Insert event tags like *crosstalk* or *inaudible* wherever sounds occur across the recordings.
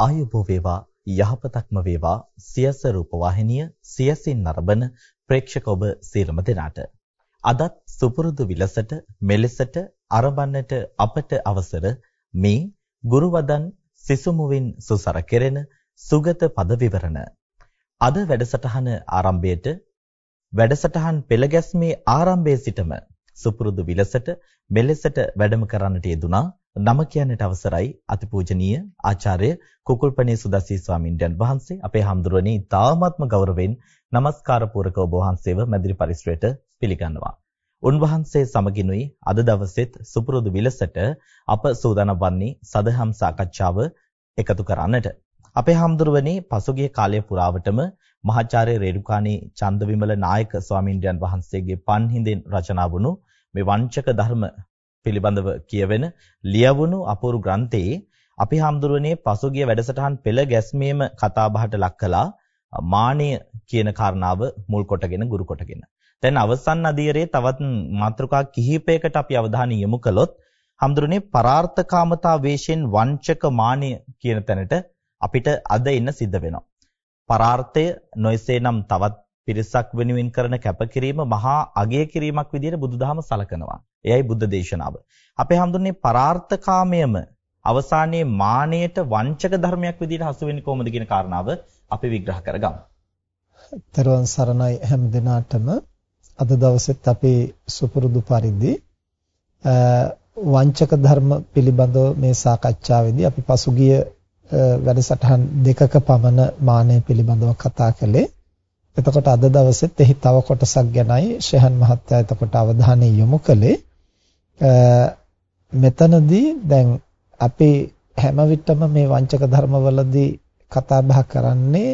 ආයුබෝ වේවා යහපතක්ම වේවා. සියස රූපවාහිනිය සියසින් නරඹන ප්‍රේක්ෂක ඔබ සියලුම දෙනාට. අදත් සුපුරුදු විලසට මෙලෙසට අරබන්නට අපට අවසර මේ ගුරුවදන් සිසුමුවින් සුසර කෙරෙන සුගත පද විවරණ. අද වැඩසටහන ආරම්භයේට වැඩසටහන් පෙළ ගැස්මේ ආරම්භයේ සිටම සුපුරුදු විලසට මෙලෙසට වැඩම කරන්නට යෙදුනා නම කියන්නට අවසරයි අතිපූජනීය ආචාර්ය කුකුල්පනේ සුදස්සී ස්වාමින්වයන් වහන්සේ අපේ හම්දුරණී තාමත්ම ගෞරවයෙන් নমස්කාර පූරක ඔබ වහන්සේව මැදිරි පරිශ්‍රයට පිළිගන්නවා. උන්වහන්සේ සමගිනුයි අද දවසෙත් සුපුරුදු විලසට අප සූදානම් වන්නේ සදහම් සාකච්ඡාව එකතු කරන්නට. අපේ හම්දුරවනේ පසුගිය කාලය පුරාවටම මහාචාර්ය රේරුකාණී චන්දවිමල නායක ස්වාමින්වයන් වහන්සේගේ පන්හිඳෙන් රචනා වුණු මේ වංචක ධර්ම පිළිබඳව කියවෙන ලියවුණු අපූර්ව ග්‍රන්ථයේ අපි හාමුදුරුවනේ පසුගිය වැඩසටහන් පෙළ ගැස්මීම කතාබහට ලක් කළා මානය කියන කාරණාව මුල් කොටගෙන ගුරු කොටගෙන. දැන් අවසන් අධීරයේ තවත් මාතෘකා කිහිපයකට අපි අවධානය යොමු කළොත් හාමුදුරනේ පරාර්ථකාමතා වේශයෙන් වංචක මානය කියන තැනට අපිට අද එන්න සිද්ධ වෙනවා. පරාර්ථය නොයසේනම් තවත් පිරිසක් වෙනුවෙන් කරන කැපකිරීම මහා අගය කිරීමක් විදිහට බුදුදහම සලකනවා. එයයි බුද්ධ දේශනාව. අපේ හඳුන්නේ පරාර්ථකාමයම අවසානයේ මානයට වංචක ධර්මයක් විදිහට හසු වෙන්නේ කොහොමද කියන කාරණාව අපි විග්‍රහ කරගමු. තෙරුවන් සරණයි හැම දිනාටම අද දවසෙත් අපි සුපුරුදු පරිදි වංචක ධර්ම පිළිබඳව මේ සාකච්ඡාවේදී අපි පසුගිය වැඩසටහන් දෙකක පමණ මානය පිළිබඳව කතා කළේ. එතකොට අද දවසෙත් එහි තව කොටසක් ගැනයි ශෙහන් මහත්තයා එතකොට අවධානය යොමු කළේ. මෙතනදී දැන් අපි හැම විටම මේ වංචක ධර්මවලදී කතා බහ කරන්නේ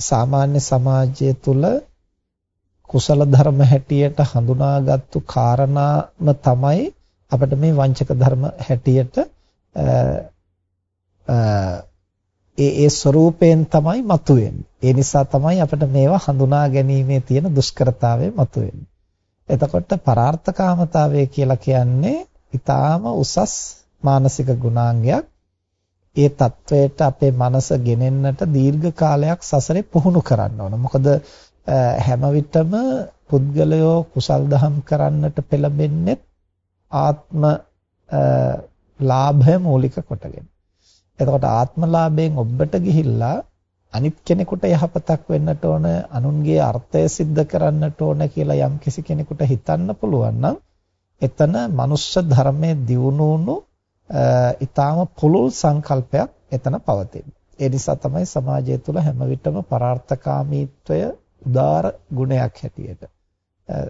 සාමාන්‍ය සමාජය තුළ කුසල ධර්ම හැටියට හඳුනාගත්තු කාරණාම තමයි අපිට මේ වංචක ධර්ම හැටියට ඒ ඒ ස්වરૂපයෙන් තමයි මතුවෙන්නේ. ඒ නිසා තමයි අපිට මේවා හඳුනා ගැනීමේ තියෙන දුෂ්කරතාවය මතුවෙන්නේ. එතකොට පරාර්ථකාමතාවය කියලා කියන්නේ ඊටාම උසස් මානසික ගුණාංගයක්. ඒ தത്വයට අපේ මනස ගෙනෙන්නට දීර්ඝ කාලයක් සසරේ පුහුණු කරන්න ඕන. මොකද හැම විටම පුද්ගලයෝ කුසල් දහම් කරන්නට පෙළඹෙන්නේ ආත්ම ලාභය මූලික කොටගෙන. එතකොට ආත්මලාභයෙන් ඔබට ගිහිල්ලා අනිත් කෙනෙකුට යහපතක් වෙන්නට ඕන අනුන්ගේ අර්ථය સિદ્ધ කරන්නට ඕන කියලා යම් කිසි කෙනෙකුට හිතන්න පුළුවන් නම් එතන මනුෂ්‍ය ධර්මයේ දියුණුණු ඊටාම පුළුල් සංකල්පයක් එතන පවතින. ඒ නිසා තමයි සමාජය තුළ හැම විටම පරාර්ථකාමීත්වය උදාර ගුණයක් හැටියට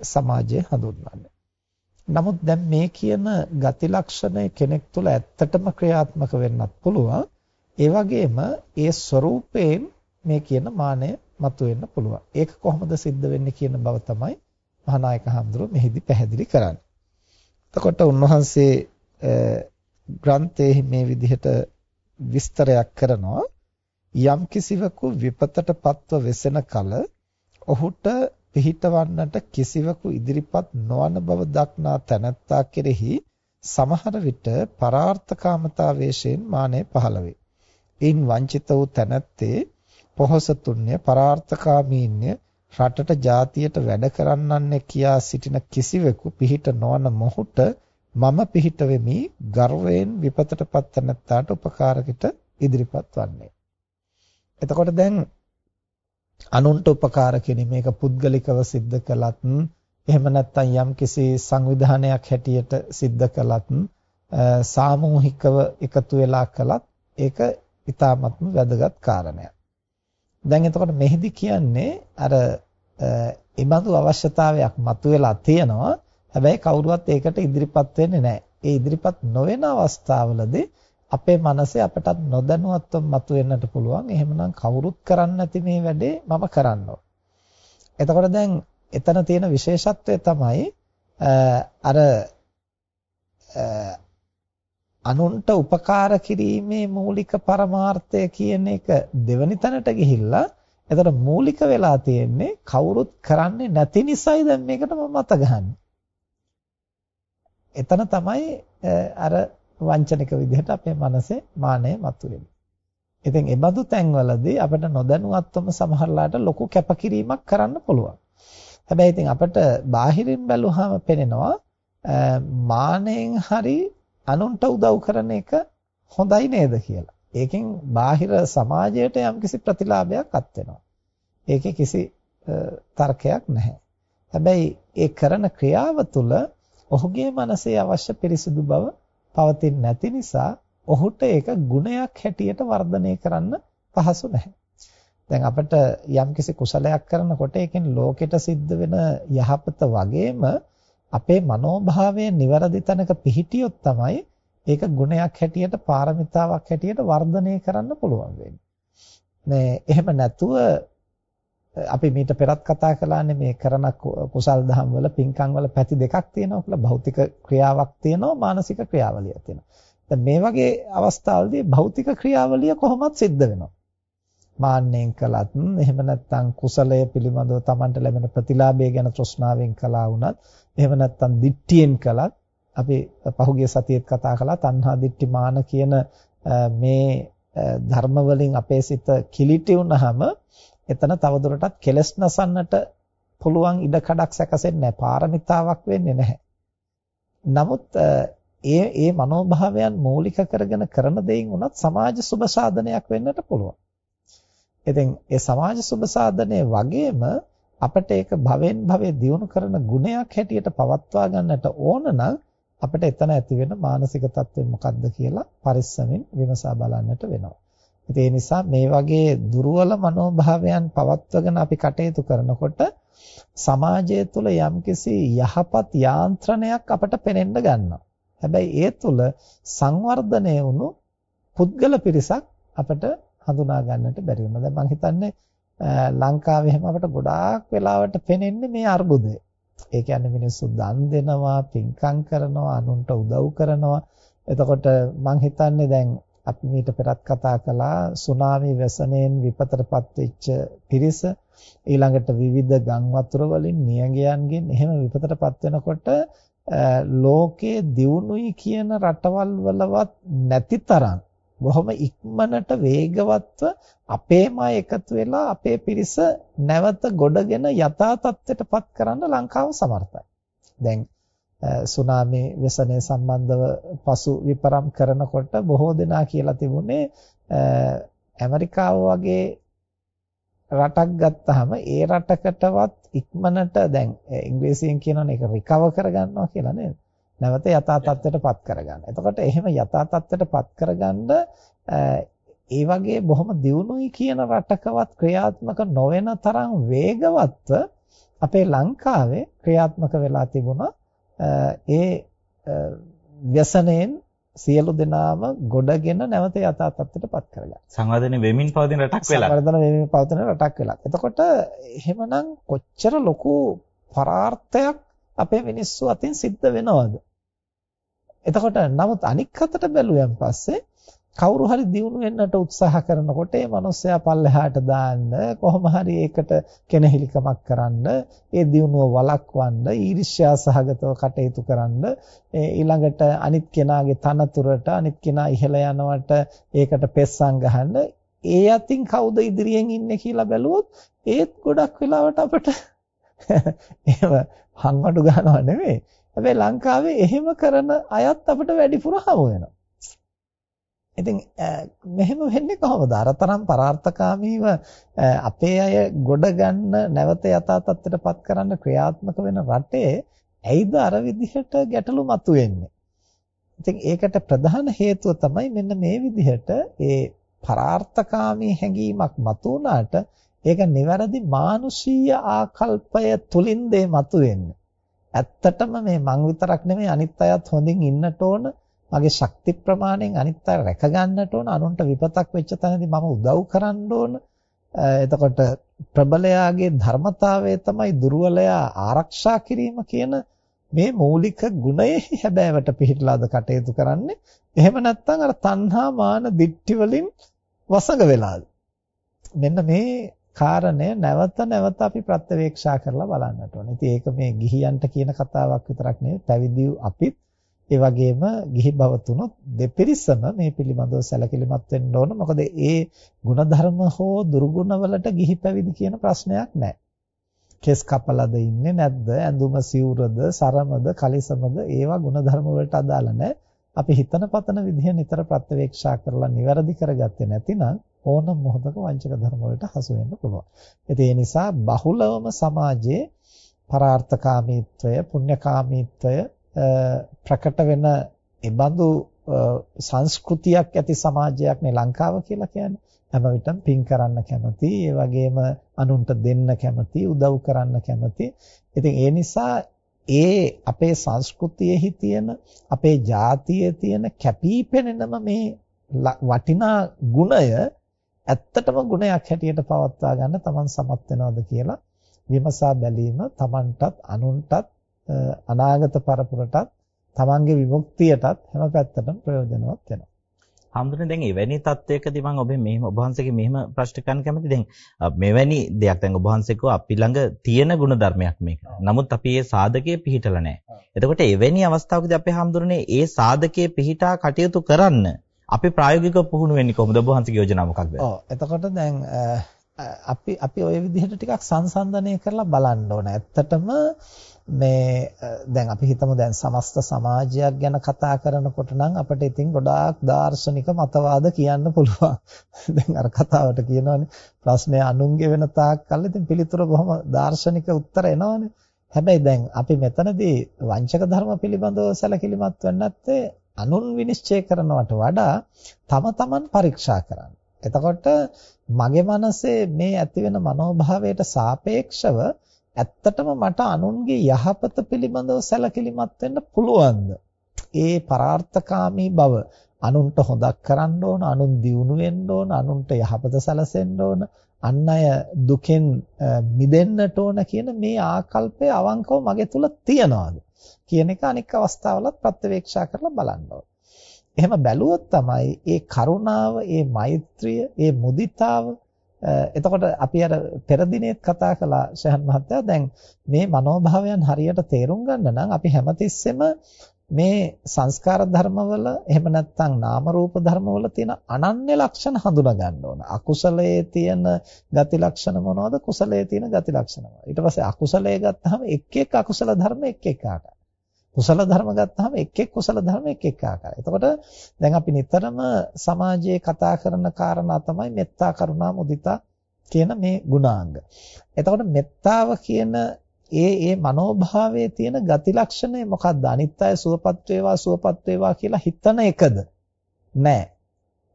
සමාජය හඳුන්වන්නේ. නමුත් දැන් මේ කියන ගති ලක්ෂණය කෙනෙක් තුළ ඇත්තටම ක්‍රියාත්මක වෙන්නත් පුළුවන්. ඒ වගේම ඒ ස්වરૂපයෙන් මේ කියන මානය මතුවෙන්න පුළුවන්. ඒක කොහොමද සිද්ධ වෙන්නේ කියන බව තමයි මහානායක හඳුරු මෙහිදී පැහැදිලි කරන්නේ. එතකොට උන්වහන්සේ ග්‍රන්ථයේ මේ විදිහට විස්තරයක් කරනවා යම් කිසිවකු විපතටපත්ව වෙසෙන කල ඔහුට පිහිටවන්නට කිසිවකු ඉදිරිපත් නොවන බව දක්නා තැනැත්තා කෙරෙහි සමහර විට පරාර්ථකාමතාවේශයෙන් මානෙ පහළ වේ. ඉන් වංචිත වූ තැනැත්තේ පොහොසතුන්‍ය පරාර්ථකාමීන්‍ය රටට ජාතියට වැඩ කරන්නන්නේ කියා සිටින කිසිවෙකු පිහිට නොවන මොහුට මම පිහිට වෙමි ගර්වයෙන් විපතටපත් තැනැත්තාට උපකාරකිට ඉදිරිපත් වන්නේ. එතකොට දැන් අනුන්ට උපකාර කිරීම මේක පුද්ගලිකව සිද්ධ කළත් එහෙම නැත්නම් යම්කිසි සංවිධානයක් හැටියට සිද්ධ කළත් සාමූහිකව එකතු වෙලා කළත් ඒක ඊටාත්ම වැදගත් කාරණයක්. දැන් එතකොට මෙහිදී කියන්නේ අර ඉබඳු අවශ්‍යතාවයක් මතුවලා තියෙනවා. හැබැයි කවුරුවත් ඒකට ඉදිරිපත් වෙන්නේ නැහැ. ඒ ඉදිරිපත් නොවන අවස්ථාවලදී අපේ මනසේ අපටත් නොදැනුවත්වම මතුවෙන්නට පුළුවන්. එහෙමනම් කවුරුත් කරන්නේ නැති මේ වැඩේ මම කරන්න එතකොට දැන් එතන තියෙන විශේෂත්වය තමයි අර අනුන්ට උපකාර කිරීමේ මූලික පරමාර්ථය කියන එක දෙවනි තැනට ගිහිල්ලා එතකොට මූලික වෙලා තියෙන්නේ කවුරුත් කරන්නේ නැති නිසායි දැන් මේකට මම මත ගහන්නේ. එතන තමයි අර වංචනික විදිහට අපේ මනසේ මානය මතුවෙන්නේ. ඉතින් ඒ බඳු තැන්වලදී අපිට නොදැනුවත්වම සමහරලාට ලොකු කැපකිරීමක් කරන්න පුළුවන්. හැබැයි ඉතින් අපිට බාහිරින් බැලුවාම පෙනෙනවා මානෙන් හරි අනුන්ට උදව් කරන එක හොඳයි නේද කියලා. ඒකෙන් බාහිර සමාජයට යම්කිසි ප්‍රතිලාභයක් අත් වෙනවා. ඒකේ කිසි තර්කයක් නැහැ. හැබැයි ඒ කරන ක්‍රියාව තුළ ඔහුගේ මනසේ අවශ්‍ය පිරිසිදු බව පවතින්නේ නැති නිසා ඔහුට ඒක ගුණයක් හැටියට වර්ධනය කරන්න පහසු නැහැ. දැන් අපිට යම්කිසි කුසලයක් කරනකොට ඒකෙන් ලෝකෙට සිද්ධ වෙන යහපත වගේම අපේ මනෝභාවය નિවරදි තැනක පිහිටියොත් තමයි ඒක ගුණයක් හැටියට පාරමිතාවක් හැටියට වර්ධනය කරන්න පුළුවන් වෙන්නේ. මේ එහෙම නැතුව අපි මීට පෙරත් කතා කළානේ මේ කරන කුසල් දහම් වල පින්කම් වල පැති දෙකක් තියෙනවා කියලා භෞතික ක්‍රියාවක් තියෙනවා මානසික ක්‍රියාවලියක් තියෙනවා. දැන් මේ වගේ අවස්ථාවලදී භෞතික ක්‍රියාවලිය කොහොමත් සිද්ධ වෙනවා. මාන්නෙන් කළත් එහෙම නැත්නම් කුසලය පිළිබඳව Tamanට ලැබෙන ප්‍රතිලාභය ගැන තෘෂ්ණාවෙන් කළා වුණත් එහෙම නැත්නම් දිට්ඨියෙන් කළත් අපි පහුගිය සතියේත් කතා කළා තණ්හා දිට්ඨි මාන කියන මේ ධර්ම වලින් අපේ සිත කිලිටි වුනහම එතන තවදුරටත් කෙලස් නසන්නට පුළුවන් ඉඩ කඩක් සැකසෙන්නේ නැහැ. පාරමිතාවක් වෙන්නේ නැහැ. නමුත් ඒ ඒ මනෝභාවයන් මූලික කරගෙන කරන දෙයින් උනත් සමාජ සුබ සාධනයක් වෙන්නට පුළුවන්. ඉතින් ඒ සමාජ සුබ සාධනයේ වගේම අපිට ඒක භවෙන් භවයේ දියුණු කරන ගුණයක් හැටියට පවත්වා ගන්නට ඕන නම් අපිට එතන ඇති වෙන මානසික තත්ත්වය මොකක්ද කියලා පරිස්සමෙන් විමසා බලන්නට වෙනවා. ඉතින් ඒ නිසා මේ වගේ දුර්වල මනෝභාවයන් පවත්වගෙන අපි කටයුතු කරනකොට සමාජය තුළ යම්කිසි යහපත් යාන්ත්‍රණයක් අපට පෙනෙන්න ගන්නවා. හැබැයි ඒ තුළ සංවර්ධනය වුණු පුද්ගල පිරිසක් අපට හඳුනා ගන්නට බැරි වෙනවා. දැන් මම හිතන්නේ ලංකාවේ හැම අපට ගොඩාක් වෙලාවට පෙනෙන්නේ මේ අර්බුදය. ඒ කියන්නේ මිනිස්සු දන් දෙනවා, පින්කම් කරනවා, අනුන්ට උදව් කරනවා. එතකොට මම හිතන්නේ දැන් අපි මීට පෙරත් කතා කළා සුනාමි වැසණෙන් විපතටපත් වෙච්ච පිරිස ඊළඟට විවිධ ගම් වතුර වලින් නියඟයන්ගෙන් එහෙම විපතටපත් වෙනකොට ලෝකයේ දියුණුයි කියන රටවල් වලවත් නැති තරම් බොහොම ඉක්මනට වේගවත්ව අපේම එකතු වෙලා අපේ පිරිස නැවත ගොඩගෙන යථා තත්ත්වයටපත් කරන්න ලංකාව සමර්ථයි. දැන් සුනාමි ව්‍යසනය සම්බන්ධව පසු විපරම් කරනකොට බොහෝ දෙනා කියලා තිබුණේ ඇමරිකාව වගේ රටක් ගත්තාම ඒ රටකටවත් ඉක්මනට දැන් ඉංග්‍රීසියෙන් කියනවනේ ඒක රිකවර් කරගන්නවා කියලා නේද? නැවත යථා තත්ත්වයටපත් කරගන්න. එතකොට එහෙම යථා තත්ත්වයටපත් කරගන්න ඒ වගේ බොහොම දියුණුයි කියන රටකවත් ක්‍රියාත්මක නොවන තරම් වේගවත්ව අපේ ලංකාවේ ක්‍රියාත්මක වෙලා තිබුණා ඒ ව්‍යසනයෙන් සියලු දෙනාම ගොඩගෙන නැවත යථා තත්ත්වයටපත් කරගන්න. සංවර්ධනය වෙමින් පවතින රටක් වෙලා. සංවර්ධන වෙමින් පවතින රටක් වෙලා. එතකොට එහෙමනම් කොච්චර ලොකු පරාර්ථයක් අපේ මිනිස්සු අතින් සිද්ධ වෙනවද? එතකොට නමුත් අනික් අතට බැලුවෙන් පස්සේ කවුරු හරි දිනු වෙන්නට උත්සාහ කරනකොට ඒ මනුස්සයා පල්ලෙහාට දාන්න කොහොම හරි ඒකට කෙනහිලිකමක් කරන්න ඒ දිනුව වළක්වන්න ඊර්ෂ්‍යා සහගතව කටයුතු කරන්න ඊළඟට අනිත් කෙනාගේ තනතුරට අනිත් කෙනා ඉහළ යනවට ඒකට පෙස්සම් ගහන්න ඒ අතින් කවුද ඉදිරියෙන් ඉන්නේ කියලා බැලුවොත් ඒත් ගොඩක් වෙලාවට අපිට එහෙම *laughs* හංවඩු ගන්නව නෙමෙයි හැබැයි ලංකාවේ එහෙම කරන අයත් අපිට වැඩිපුර හමු වෙනවා. ඉතින් මෙහෙම වෙන්නේ කොහොමද? අරතරම් පරාර්ථකාමීව අපේ අය ගොඩ ගන්න නැවත යථා තත්ත්වයටපත් කරන්න ක්‍රියාත්මක වෙන රටේ ඇයිද අර විදිහට ගැටලු මතුවෙන්නේ? ඉතින් ඒකට ප්‍රධාන හේතුව තමයි මෙන්න මේ විදිහට ඒ පරාර්ථකාමී හැඟීමක් මතුවනාට ඒක નિවරදි මානුෂීය ආකල්පය තුලින් දේ මතුවෙන්නේ. ඇත්තටම මේ මං විතරක් නෙමෙයි අනිත් අයත් හොඳින් ඉන්නට ඕන. මගේ ශක්ති ප්‍රමාණයෙන් අනිත් අය රැක ගන්නට ඕන. අනුන්ට විපතක් වෙච්ච තැනදී මම උදව් කරන්න ඕන. එතකොට ප්‍රබලයාගේ ධර්මතාවය තමයි දුර්වලයා ආරක්ෂා කිරීම කියන මේ මූලික ගුණයෙහි හැබෑවට පිහිටලාද කටයුතු කරන්නේ. එහෙම නැත්නම් අර තණ්හා මාන දිට්ඨි වලින් වසඟ වෙලාද? මෙන්න මේ කාරණය නැවත නැවත අපි ප්‍රත්‍යවේක්ෂා කරලා බලන්නට ඕනේ. ඉතින් ඒක මේ ගිහියන්ට කියන කතාවක් විතරක් නෙවෙයි පැවිදි අපිත් ඒ වගේම ගිහි බව තුනොත් දෙපිරිසම මේ පිළිබඳව සැලකිලිමත් වෙන්න ඕන. මොකද ඒ ಗುಣධර්ම හෝ දුර්ගුණවලට ගිහි පැවිදි කියන ප්‍රශ්නයක් නැහැ. කෙස් කපලද ඉන්නේ නැද්ද? ඇඳුම සිවුරද, සරමද, කලිසමද ඒවා ಗುಣධර්ම වලට අදාළ නැහැ. අපි හිතන පතන විදිහ නිතර ප්‍රත්‍යවේක්ෂා කරලා නිවැරදි කරගත්තේ නැතිනම් ඕන මොහොතක වංචක ධර්ම වලට හසු වෙන්න පුළුවන්. ඒ නිසා බහුලවම සමාජයේ පරාර්ථකාමීත්වය, පුණ්‍යකාමීත්වය ප්‍රකට වෙන ඒබඳු සංස්කෘතියක් ඇති සමාජයක් නේ ලංකාව කියලා කියන්නේ. හැම විටම පින් කරන්න කැමති, ඒ වගේම අනුන්ට දෙන්න කැමති, උදව් කරන්න කැමති. ඉතින් ඒ නිසා ඒ අපේ සංස්කෘතියෙහි තියෙන අපේ ජාතියේ තියෙන කැපිපෙනෙනම මේ වටිනා ගුණය ඇත්තටම ගුණයක් හැටියට පවත්වා ගන්න තමන් සමත් වෙනවද කියලා විමසා බැලීම තමන්ටත් අනුන්ටත් අනාගත පරපුරටත් තමන්ගේ විමුක්තියටත් හැම පැත්තටම ප්‍රයෝජනවත් වෙනවා. හම්දුනේ දැන් එවැනි තත්වයකදී මම ඔබේ මෙහෙම ඔබ වහන්සේගේ මෙහෙම ප්‍රශ්න කරන්න කැමතියි. දැන් මෙවැනි දෙයක් දැන් ඔබ වහන්සේකෝ අපි ළඟ තියෙන ගුණ ධර්මයක් මේක. නමුත් අපි ඒ සාධකයේ පිහිටලා නැහැ. එතකොට එවැනි අවස්ථාවකදී අපේ හම්දුනේ ඒ සාධකයේ පිහිටා කටයුතු කරන්න අපි ප්‍රායෝගිකව පුහුණු වෙන්නේ කොහොමද? ඔබ වහන්සේගේ යෝජනාව මොකක්ද? ඔව් එතකොට දැන් අපි අපි ওই විදිහට ටිකක් සංසන්දනය කරලා බලන්න ඕන. ඇත්තටම මේ දැන් අපි හිතමු දැන් සමස්ත සමාජයක් ගැන කතා කරනකොට නම් අපිට ඉතින් ගොඩාක් දාර්ශනික මතවාද කියන්න පුළුවන්. *laughs* දැන් අර කතාවට කියනවනේ ප්‍රශ්නය අනුන්ගේ වෙන තාක් කල් ඉතින් පිළිතුර බොහොම දාර්ශනික උත්තර එනවනේ. හැබැයි දැන් අපි මෙතනදී වංචක ධර්ම පිළිබඳව සැලකිලිමත් වෙන්නේ නැත්තේ අනුන් විනිශ්චය කරනවට වඩා තම තමන් පරීක්ෂා කරන්න. එතකොට මගේ මනසේ මේ ඇතිවෙන මනෝභාවයට සාපේක්ෂව ඇත්තටම මට අනුන්ගේ යහපත පිළිබඳව සැලකිලිමත් වෙන්න පුළුවන්ද? ඒ පරාර්ථකාමී බව අනුන්ට හොදක් කරන්න ඕන, අනුන් දියුණු වෙන්න ඕන, අනුන්ට යහපත සැලසෙන්න ඕන, අන් අය දුකෙන් මිදෙන්නට ඕන කියන මේ ආකල්පය අවංකව මගේ තුල තියනවාද කියන එක අනික් අවස්ථාවලත් ප්‍රත්‍යවේක්ෂා කරලා බලන්න ඕන. එහෙම බැලුවොත් තමයි ඒ කරුණාව, ඒ මෛත්‍රිය, ඒ මුදිතාව එතකොට අපි අර පෙර දිනේත් කතා කළා ශහන් මහත්තයා දැන් මේ මනෝභාවයන් හරියට තේරුම් ගන්න නම් අපි හැමතිස්සෙම මේ සංස්කාර ධර්මවල එහෙම නැත්නම් නාම රූප ධර්මවල තියෙන අනන්‍ය ලක්ෂණ හඳුනා ගන්න ඕන. අකුසලයේ තියෙන ගති ලක්ෂණ මොනවද? කුසලයේ තියෙන ගති ලක්ෂණ මොනවද? ඊට පස්සේ අකුසලයේ ගත්තාම එක් එක් අකුසල ධර්ම එක් එක් ආකාරයි. කුසල ධර්ම ගත්තාම එක් එක් කුසල ධර්ම එක් එක් ආකාරයි. එතකොට දැන් අපි නිතරම සමාජයේ කතා කරන කාරණා තමයි මෙත්තා කරුණා මුදිතා කියන මේ ගුණාංග. එතකොට මෙත්තාව කියන ඒ ඒ මනෝභාවයේ තියෙන ගති ලක්ෂණය මොකක්ද? අනිත් අය සුවපත් වේවා සුවපත් වේවා කියලා හිතන එකද? නෑ.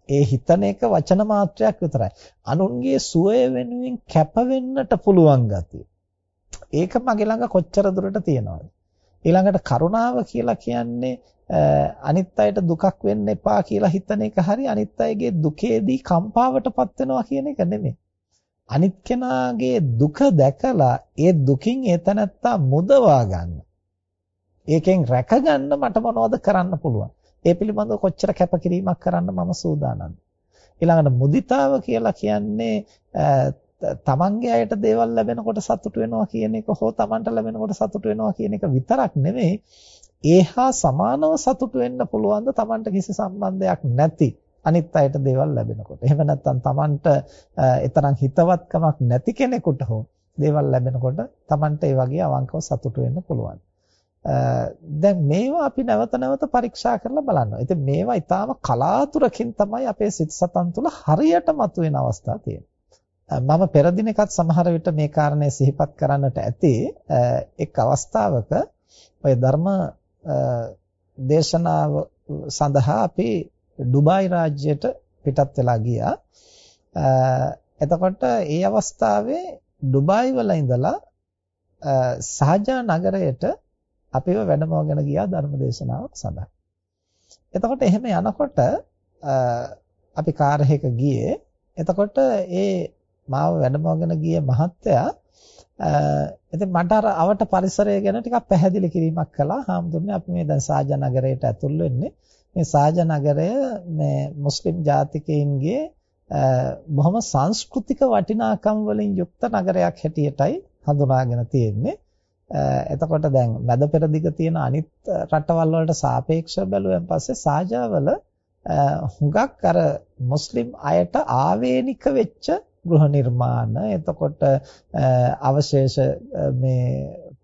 ඒ හිතන එක වචන මාත්‍රයක් විතරයි. අනුන්ගේ සුවය වෙනුවෙන් කැප වෙන්නට පුළුවන් ගතිය. ඒක මගේ ළඟ කොච්චර දුරට තියෙනවද? ඊළඟට කරුණාව කියලා කියන්නේ අනිත් අයට දුකක් වෙන්න එපා කියලා හිතන එක හරි අනිත් අයගේ දුකේදී කම්පාවටපත් වෙනවා කියන එක නෙමෙයි. අනිත් කෙනාගේ දුක දැකලා ඒ දුකින් ඒතනත්තා මුදවා ගන්න. ඒකෙන් රැකගන්න මට මොනවද කරන්න පුළුවන්? ඒ පිළිබඳව කොච්චර කැපකිරීමක් කරන්න මම සූදානම්ද? ඊළඟට මුදිතාව කියලා කියන්නේ තමන්ගේ අයට දේවල් ලැබෙනකොට සතුට වෙනවා කියන එක හෝ තමන්ට ලැබෙනකොට සතුට වෙනවා කියන එක විතරක් නෙමෙයි ඒහා සමානව සතුට වෙන්න පුළුවන් ද තමන්ට කිසි සම්බන්ධයක් නැති අනිත් අයට දේවල් ලැබෙනකොට. එහෙම නැත්නම් තමන්ට එතරම් හිතවත්කමක් නැති කෙනෙකුට හෝ දේවල් ලැබෙනකොට තමන්ට ඒ වගේ අවංකව සතුට වෙන්න පුළුවන්. දැන් මේවා අපි නැවත නැවත පරීක්ෂා කරලා බලනවා. ඉතින් මේවා ඊටාම කලාතුරකින් තමයි අපේ සිත සතන් තුළ හරියට මතුවෙන අවස්ථා තියෙන්නේ. මම පෙර දිනකත් සමහර විට මේ කාරණේ සිහිපත් කරන්නට ඇති එක් අවස්ථාවක ඔය ධර්ම දේශනාව සඳහා අපි ඩුබායි රාජ්‍යයට පිටත් වෙලා ගියා. එතකොට ඒ අවස්ථාවේ ඩුබායි වල ඉඳලා සහජා නගරයට අපිව වැඩමවගෙන ගියා ධර්ම දේශනාවක් සඳහා. එතකොට එහෙම යනකොට අපි කාර් එකක ගියේ. එතකොට ඒ මාව වැඩමවගෙන ගිය මහත්තයා ඉතින් මට අර අවට පරිසරය ගැන ටිකක් පැහැදිලි කිරීමක් කළා. හාමුදුරනේ අපි මේ දැන් සාජ නගරයට ඇතුල් වෙන්නේ. මේ සාජ නගරය මේ මුස්ලිම් ජාතිකයින්ගේ බොහොම සංස්කෘතික වටිනාකම් වලින් යුක්ත නගරයක් හැටියටයි හඳුනාගෙන තියෙන්නේ. එතකොට දැන් මැද පෙරදිග තියෙන අනිත් රටවල් වලට සාපේක්ෂව බැලුවෙන් පස්සේ සාජාවල හුඟක් අර මුස්ලිම් අයට ආවේනික වෙච්ච ගෘහ නිර්මාණ එතකොට අවශේෂ මේ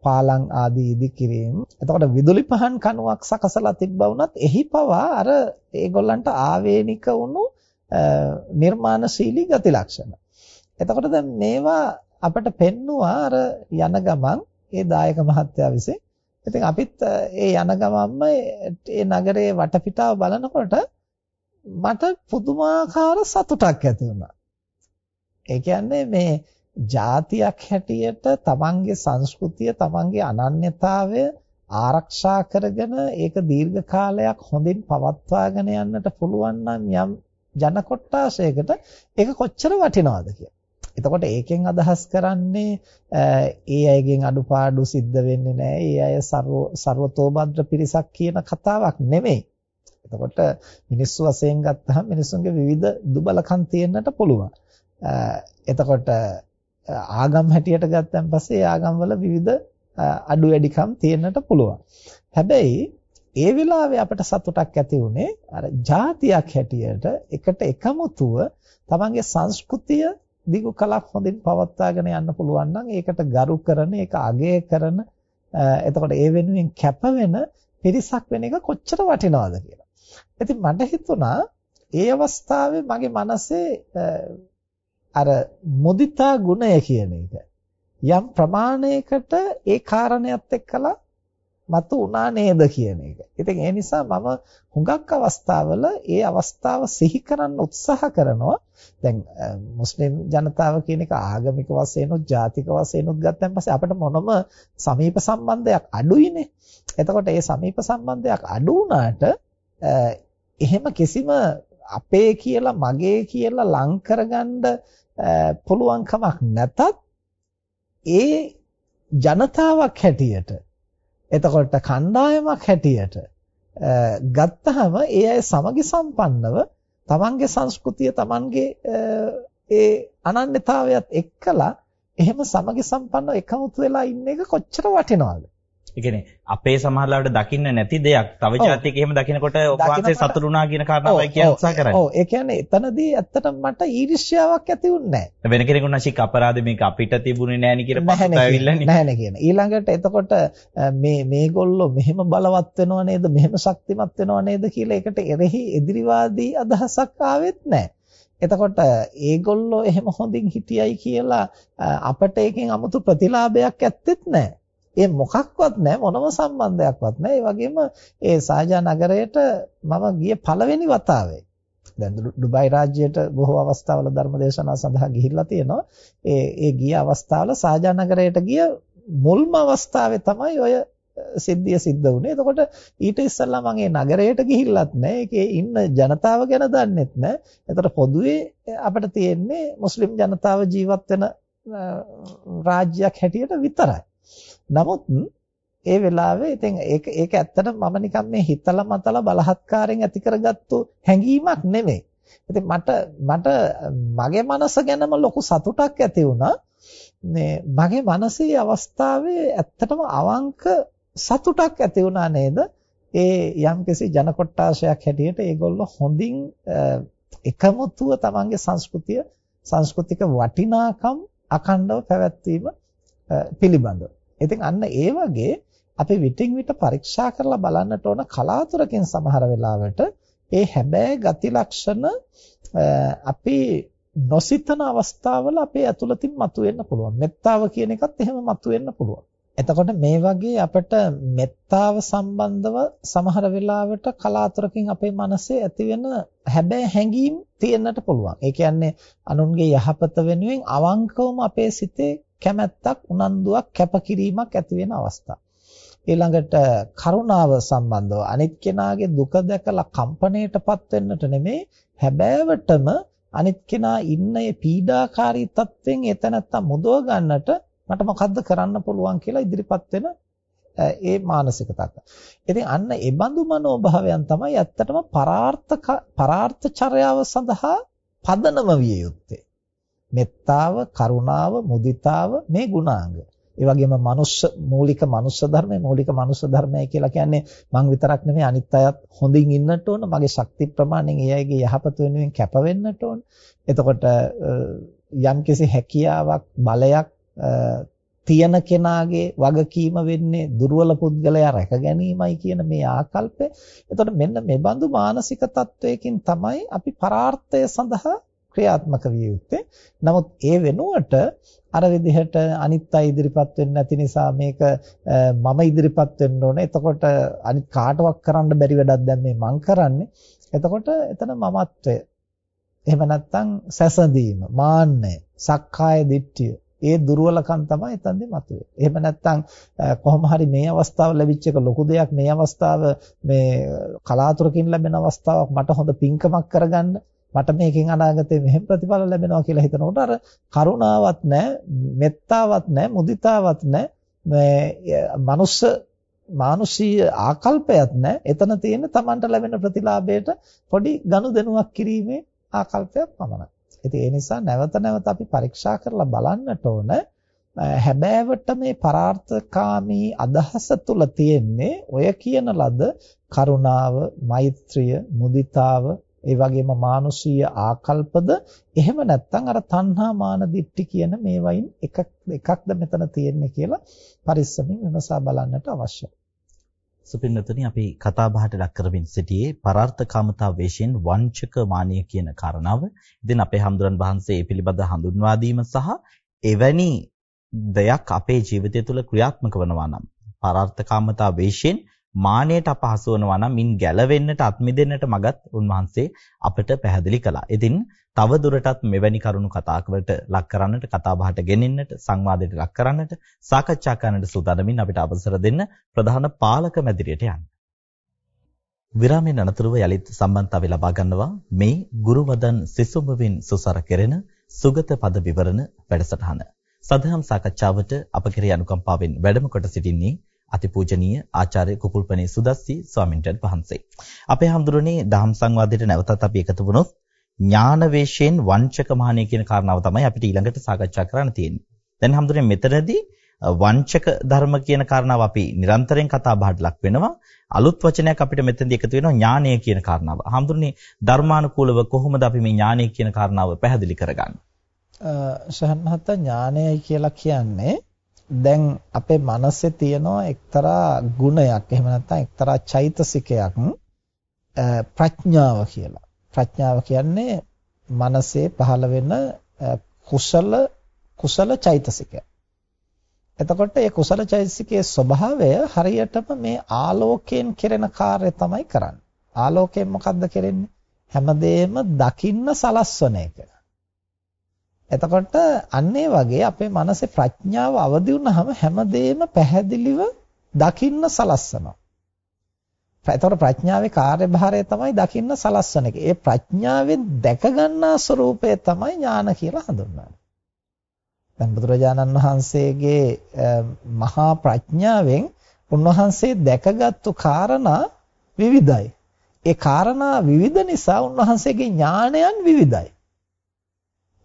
පාලං ආදී ඉදි කිරීම. එතකොට විදුලි පහන් කණුවක් සකසලා තිබ්බා වුණත් එහි පවා අර ඒගොල්ලන්ට ආවේනික වුණු නිර්මාණශීලී ගති ලක්ෂණ. එතකොට දැන් මේවා අපිට පෙන්නවා අර යන ගමන් ඒ දායක මහත්තයා විසින්. ඉතින් අපිත් ඒ යන ගමන්ම ඒ නගරයේ වටපිටාව බලනකොට මට පුදුමාකාර සතුටක් ඇති වුණා. ඒ කියන්නේ මේ જાතියක් හැටියට තමන්ගේ සංස්කෘතිය තමන්ගේ අනන්‍යතාවය ආරක්ෂා කරගෙන ඒක දීර්ඝ කාලයක් හොඳින් පවත්වාගෙන යන්නට පුළුවන් නම් යම් ජන කොට්ටාසයකට ඒක කොච්චර වටිනවද කියලා. එතකොට ඒකෙන් අදහස් කරන්නේ ඒ අයගෙන් අඩුපාඩු සිද්ධ වෙන්නේ නැහැ. ඒ අය ਸਰවතෝබද්ද පිරිසක් කියන කතාවක් නෙමෙයි. එතකොට මිනිස්සු වශයෙන් ගත්තහම මිනිස්සුන්ගේ විවිධ දුබලකම් තියෙන්නට පුළුවන්. එතකොට ආගම් හැටියට ගත්තන් පස්සේ ආගම්වල විවිධ අඩු වැඩිකම් තියෙන්නට පුළුවන්. හැබැයි ඒ වෙලාවේ අපට සතුටක් ඇති වුණේ අර જાතියක් හැටියට එකට එකමුතුව තමන්ගේ සංස්කෘතිය දිගු කලක් හොඳින් පවත්වාගෙන යන්න පුළුවන් නම් ඒකට ගරු කරන ඒක අගය කරන එතකොට ඒ වෙනුවෙන් කැප වෙන පිරිසක් වෙන එක කොච්චර වටිනවද කියලා. ඉතින් මට හිතුණා ඒ අවස්ථාවේ මගේ මනසේ අර මුදිතා ගුණය කියන එක යම් ප්‍රමාණයකට ඒ කාරණයක් එක්කලා මතු උනා නේද කියන එක. ඉතින් ඒ නිසා මම හුඟක් අවස්ථාවල ඒ අවස්ථාව සිහි කරන්න උත්සාහ කරනවා. දැන් මුස්ලිම් ජනතාව කියන එක ආගමික වශයෙන් උත් ජාතික වශයෙන් උත් ගත්තන් පස්සේ අපිට මොනම සමීප සම්බන්ධයක් අඩුයිනේ. එතකොට ඒ සමීප සම්බන්ධයක් අඩු වුණාට එහෙම කිසිම අපේ කියලා මගේ කියලා ලං කරගන්න පුළුවන් කමක් නැතත් ඒ ජනතාවක් හැටියට එතකොට කණ්ඩායමක් හැටියට ගත්තහම ඒ අය සමගි සම්පන්නව තමන්ගේ සංස්කෘතිය තමන්ගේ ඒ අනන්‍යතාවයත් එක්කලා එහෙම සමගි සම්පන්නව එකමුතු වෙලා ඉන්න එක කොච්චර වටිනවද? ඒ කියන්නේ අපේ සමාජලාවට දකින්න නැති දෙයක් තව ජාතියක එහෙම දකිනකොට ඔක්වාන්සේ සතුටුනා කියන කාරණාවයි කියන උත්සාහ කරන්නේ. ඔව් ඒ කියන්නේ එතනදී ඇත්තටම මට ඊර්ෂ්‍යාවක් ඇති වුණේ නැහැ. වෙන කෙනෙකුට නැසික අපරාධ මේක අපිට තිබුණේ නැහැ නේ කියලා පස්සට කියන. ඊළඟට එතකොට මේ මේගොල්ලෝ මෙහෙම බලවත් වෙනව නේද? මෙහෙම ශක්තිමත් වෙනව නේද කියලා ඒකට එරෙහි එදිරිවාදී අදහසක් ආවෙත් නැහැ. එතකොට ඒගොල්ලෝ එහෙම හොඳින් හිටියයි කියලා අපට එකෙන් 아무තු ප්‍රතිලාභයක් ඇත්තෙත් නැහැ. ඒ මොකක්වත් නැහැ මොනම සම්බන්ධයක්වත් නැහැ. ඒ වගේම ඒ සාජා නගරයට මම ගිය පළවෙනි වතාවේ දැන් ඩුබයි රාජ්‍යයට බොහෝ අවස්ථාවල ධර්මදේශනා සඳහා ගිහිල්ලා තියෙනවා. ඒ ඒ ගිය අවස්ථාවල සාජා නගරයට ගිය මුල්ම අවස්ථාවේ තමයි ඔය සිද්ධිය සිද්ධ වුණේ. එතකොට ඊට ඉස්සෙල්ලා මම ඒ නගරයට ගිහිල්ලත් නැහැ. ඒකේ ඉන්න ජනතාව ගැන දන්නෙත් නැහැ. එතකොට පොදුවේ අපිට තියෙන්නේ මුස්ලිම් ජනතාව ජීවත් වෙන රාජ්‍යයක් හැටියට විතරයි. නමුත් ඒ වෙලාවේ ඉතින් ඒක ඒක ඇත්තටම මම නිකන් මේ හිතලා මතලා බලහත්කාරයෙන් ඇති කරගත්තු හැඟීමක් නෙමෙයි. ඉතින් මට මට මගේ මනස ගැනම ලොකු සතුටක් ඇති වුණා. මේ මගේ මනසේ අවස්ථාවේ ඇත්තටම අවංක සතුටක් ඇති වුණා නේද? ඒ යම්කිසි ජන කොට්ටාශයක් හැටියට ඒගොල්ලෝ හොඳින් එකමුතුව තමන්ගේ සංස්කෘතිය සංස්කෘතික වටිනාකම් අඛණ්ඩව පැවැත්වීම පිළිබඳව ඉතින් අන්න ඒ වගේ අපි විටින් විට පරීක්ෂා කරලා බලන්නට ඕන කලාතුරකින් සමහර වෙලාවට ඒ හැබෑ ගති ලක්ෂණ අපි නොසිතන අවස්ථාවල අපේ ඇතුළතින් මතුවෙන්න පුළුවන්. මෙත්තාව කියන එකත් එහෙම මතුවෙන්න පුළුවන්. එතකොට මේ වගේ අපිට මෙත්තාව සම්බන්ධව සමහර වෙලාවට කලාතුරකින් අපේ මනසේ ඇතිවෙන හැබෑ හැඟීම් තියෙන්නට පුළුවන්. ඒ කියන්නේ අනුන්ගේ යහපත වෙනුවෙන් අවංකවම අපේ සිතේ කැමැත්තක් උනන්දුවක් කැපකිරීමක් ඇති වෙන අවස්ථා. ඊළඟට කරුණාව සම්බන්ධව අනිත් කෙනාගේ දුක දැකලා කම්පණයටපත් වෙන්නට නෙමෙයි හැබෑවටම අනිත් කෙනා ඉන්න මේ පීඩාකාරී තත්වෙන් එතනත්ත මුදව ගන්නට මට මොකද්ද කරන්න පුළුවන් කියලා ඉදිරිපත් වෙන ඒ මානසික තත්ත්ව. ඉතින් අන්න ඒ බඳු මනෝභාවයන් තමයි ඇත්තටම පරාර්ථ පරාර්ථ චර්යාව සඳහා පදනම විය යුත්තේ. මෙත්තාව, කරුණාව, මුදිතාව මේ ගුණාංග. ඒ වගේම මනුෂ්‍ය මූලික මනුෂ්‍ය ධර්මය මූලික මනුෂ්‍ය ධර්මය කියලා කියන්නේ මං විතරක් නෙමෙයි අනිත් අයත් හොඳින් ඉන්නට ඕන මගේ ශක්ති ප්‍රමාණයෙන් ඒ අයගේ යහපත වෙනුවෙන් කැප වෙන්නට ඕන එතකොට යම්කිසි හැකියාවක් බලයක් තියෙන කෙනාගේ වගකීම වෙන්නේ දුර්වල පුද්ගලයා රැක ගැනීමයි කියන මේ ආකල්පය. එතකොට මෙන්න මේ බඳු මානසික තත්වයකින් තමයි අපි පරාර්ථය සඳහා ක්‍රියාත්මක විය යුත්තේ. නමුත් ඒ වෙනුවට අර විදිහට අනිත් අය ඉදිරිපත් වෙන්නේ නැති නිසා මේක මම ඉදිරිපත් වෙන්න ඕනේ. එතකොට අනිත් කාටවත් කරන්න බැරි වැඩක් දැන් මේ මං කරන්නේ. එතකොට එතන මමත්වය. එහෙම නැත්නම් සැසඳීම, මාන්නය, සක්කාය දිට්ඨිය ඒ දුර්වලකම් තමයි එතනදී මතුවේ. එහෙම නැත්නම් කොහොම හරි මේ අවස්ථාව ලැබිච්ච එක ලොකු දෙයක් මේ අවස්ථාව මේ කලාතුරකින් ලැබෙන අවස්ථාවක් මට හොඳ පින්කමක් කරගන්න මට මේකෙන් අනාගතේ මෙහෙම ප්‍රතිඵල ලැබෙනවා කියලා හිතනකොට අර කරුණාවක් නැහැ, මෙත්තාවක් නැහැ, මුදිතාවක් නැහැ. මේ මනුස්ස මානුෂීය ආකල්පයක් නැහැ. එතන තියෙන තමන්ට ලැබෙන ප්‍රතිලාභයට පොඩි ගනුදෙනුවක් කිරීමේ ආකල්පයක් පමණයි. ඉතින් ඒ නිසා නැවත නැවත අපි පරීක්ෂා කරලා බලන්නට ඕන හැබෑවට මේ පරාර්ථකාමී අදහස තුල තියෙන්නේ ඔය කියන ලද කරුණාව, මෛත්‍රිය, මුදිතාව, ඒ වගේම මානුෂීය ආකල්පද එහෙම නැත්නම් අර තණ්හා මාන දිට්ටි කියන මේවයින් එකක් එකක්ද මෙතන තියෙන්නේ කියලා පරිස්සමින් විමසා බලන්නට අවශ්‍යයි. සුපින්නතුනි අපි කතා බහට ලක් කරමින් සිටියේ පරාර්ථකාමතා වේශයෙන් වංචක මානිය කියන කාරණාව. ඉතින් අපේ හඳුරන් වහන්සේ මේ පිළිබඳ හඳුන්වා දීම සහ එවැනි දෙයක් අපේ ජීවිතය තුළ ක්‍රියාත්මක වෙනවා නම් පරාර්ථකාමතා වේශයෙන් මානයට අපහසු වෙනවා නම් මින් ගැලවෙන්නට අත්මිදෙන්නට මගත් උන්වහන්සේ අපට පැහැදිලි කළා. ඉතින් තව දුරටත් මෙවැනි කරුණු කතාවකට ලක් කරන්නට කතා බහට ගෙනෙන්නට සංවාදයට ලක් කරන්නට සාකච්ඡා කරන්නට සූදානමින් අපිට අවසර දෙන්න ප්‍රධාන පාලක මැදිරියට යන්න. විරාමයෙන් අනතුරුව යලිත් සම්බන්ධතාවය ලබා ගන්නවා මේ ගුරුවදන් සිසුඹවින් සුසර කෙරෙන සුගත පද විවරණ වැඩසටහන. සදහම් සාකච්ඡාවට අප කෙරෙහි අනුකම්පාවෙන් වැඩම කොට සිටින්නේ අතිපූජනීය ආචාර්ය කුකුල්පනේ සුදස්සි ස්වාමින්ටන් වහන්සේ. අපේ හඳුරන්නේ දහම් සංවාදයට නැවතත් අපි එකතු වුණොත් ඥාන වේශයෙන් වංචක මහණේ කියන කාරණාව තමයි අපිට ඊළඟට සාකච්ඡා කරන්න තියෙන්නේ. දැන් හඳුරන්නේ මෙතනදී වංචක ධර්ම කියන කාරණාව අපි නිරන්තරයෙන් කතා බහට ලක් වෙනවා. අලුත් වචනයක් අපිට මෙතනදී එකතු වෙනවා ඥානය කියන කාරණාව. හඳුරන්නේ ධර්මානුකූලව කොහොමද අපි මේ ඥානය කියන කාරණාව පැහැදිලි කරගන්නේ? සහන් මහත්තයා ඥානයයි කියලා කියන්නේ දැන් අපේ මනසේ තියෙනවා එක්තරා ගුණයක් එහෙම නැත්නම් එක්තරා චෛතසිකයක් ප්‍රඥාව කියලා. ප්‍රඥාව කියන්නේ මනසේ පහළ වෙන කුසල කුසල චෛතසිකය. එතකොට මේ කුසල චෛතසිකයේ ස්වභාවය හරියටම මේ ආලෝකයෙන් කෙරෙන කාර්යය තමයි කරන්නේ. ආලෝකයෙන් මොකද්ද කරන්නේ? හැමදේම දකින්න සලස්වන එක. එතකොට අන්න ඒ වගේ අපේ මනසේ ප්‍රඥාව අවදි වුණාම හැමදේම පැහැදිලිව දකින්න සලස්සනවා. එතකොට ප්‍රඥාවේ කාර්යභාරය තමයි දකින්න සලස්සන එක. ඒ ප්‍රඥාවෙන් දැක ගන්නා ස්වરૂපය තමයි ඥාන කියලා හඳුන්වන්නේ. දැන් බුදුරජාණන් වහන්සේගේ මහා ප්‍රඥාවෙන් උන්වහන්සේ දැකගත්තු කාරණා විවිධයි. ඒ කාරණා විවිධ නිසා උන්වහන්සේගේ ඥානයන් විවිධයි.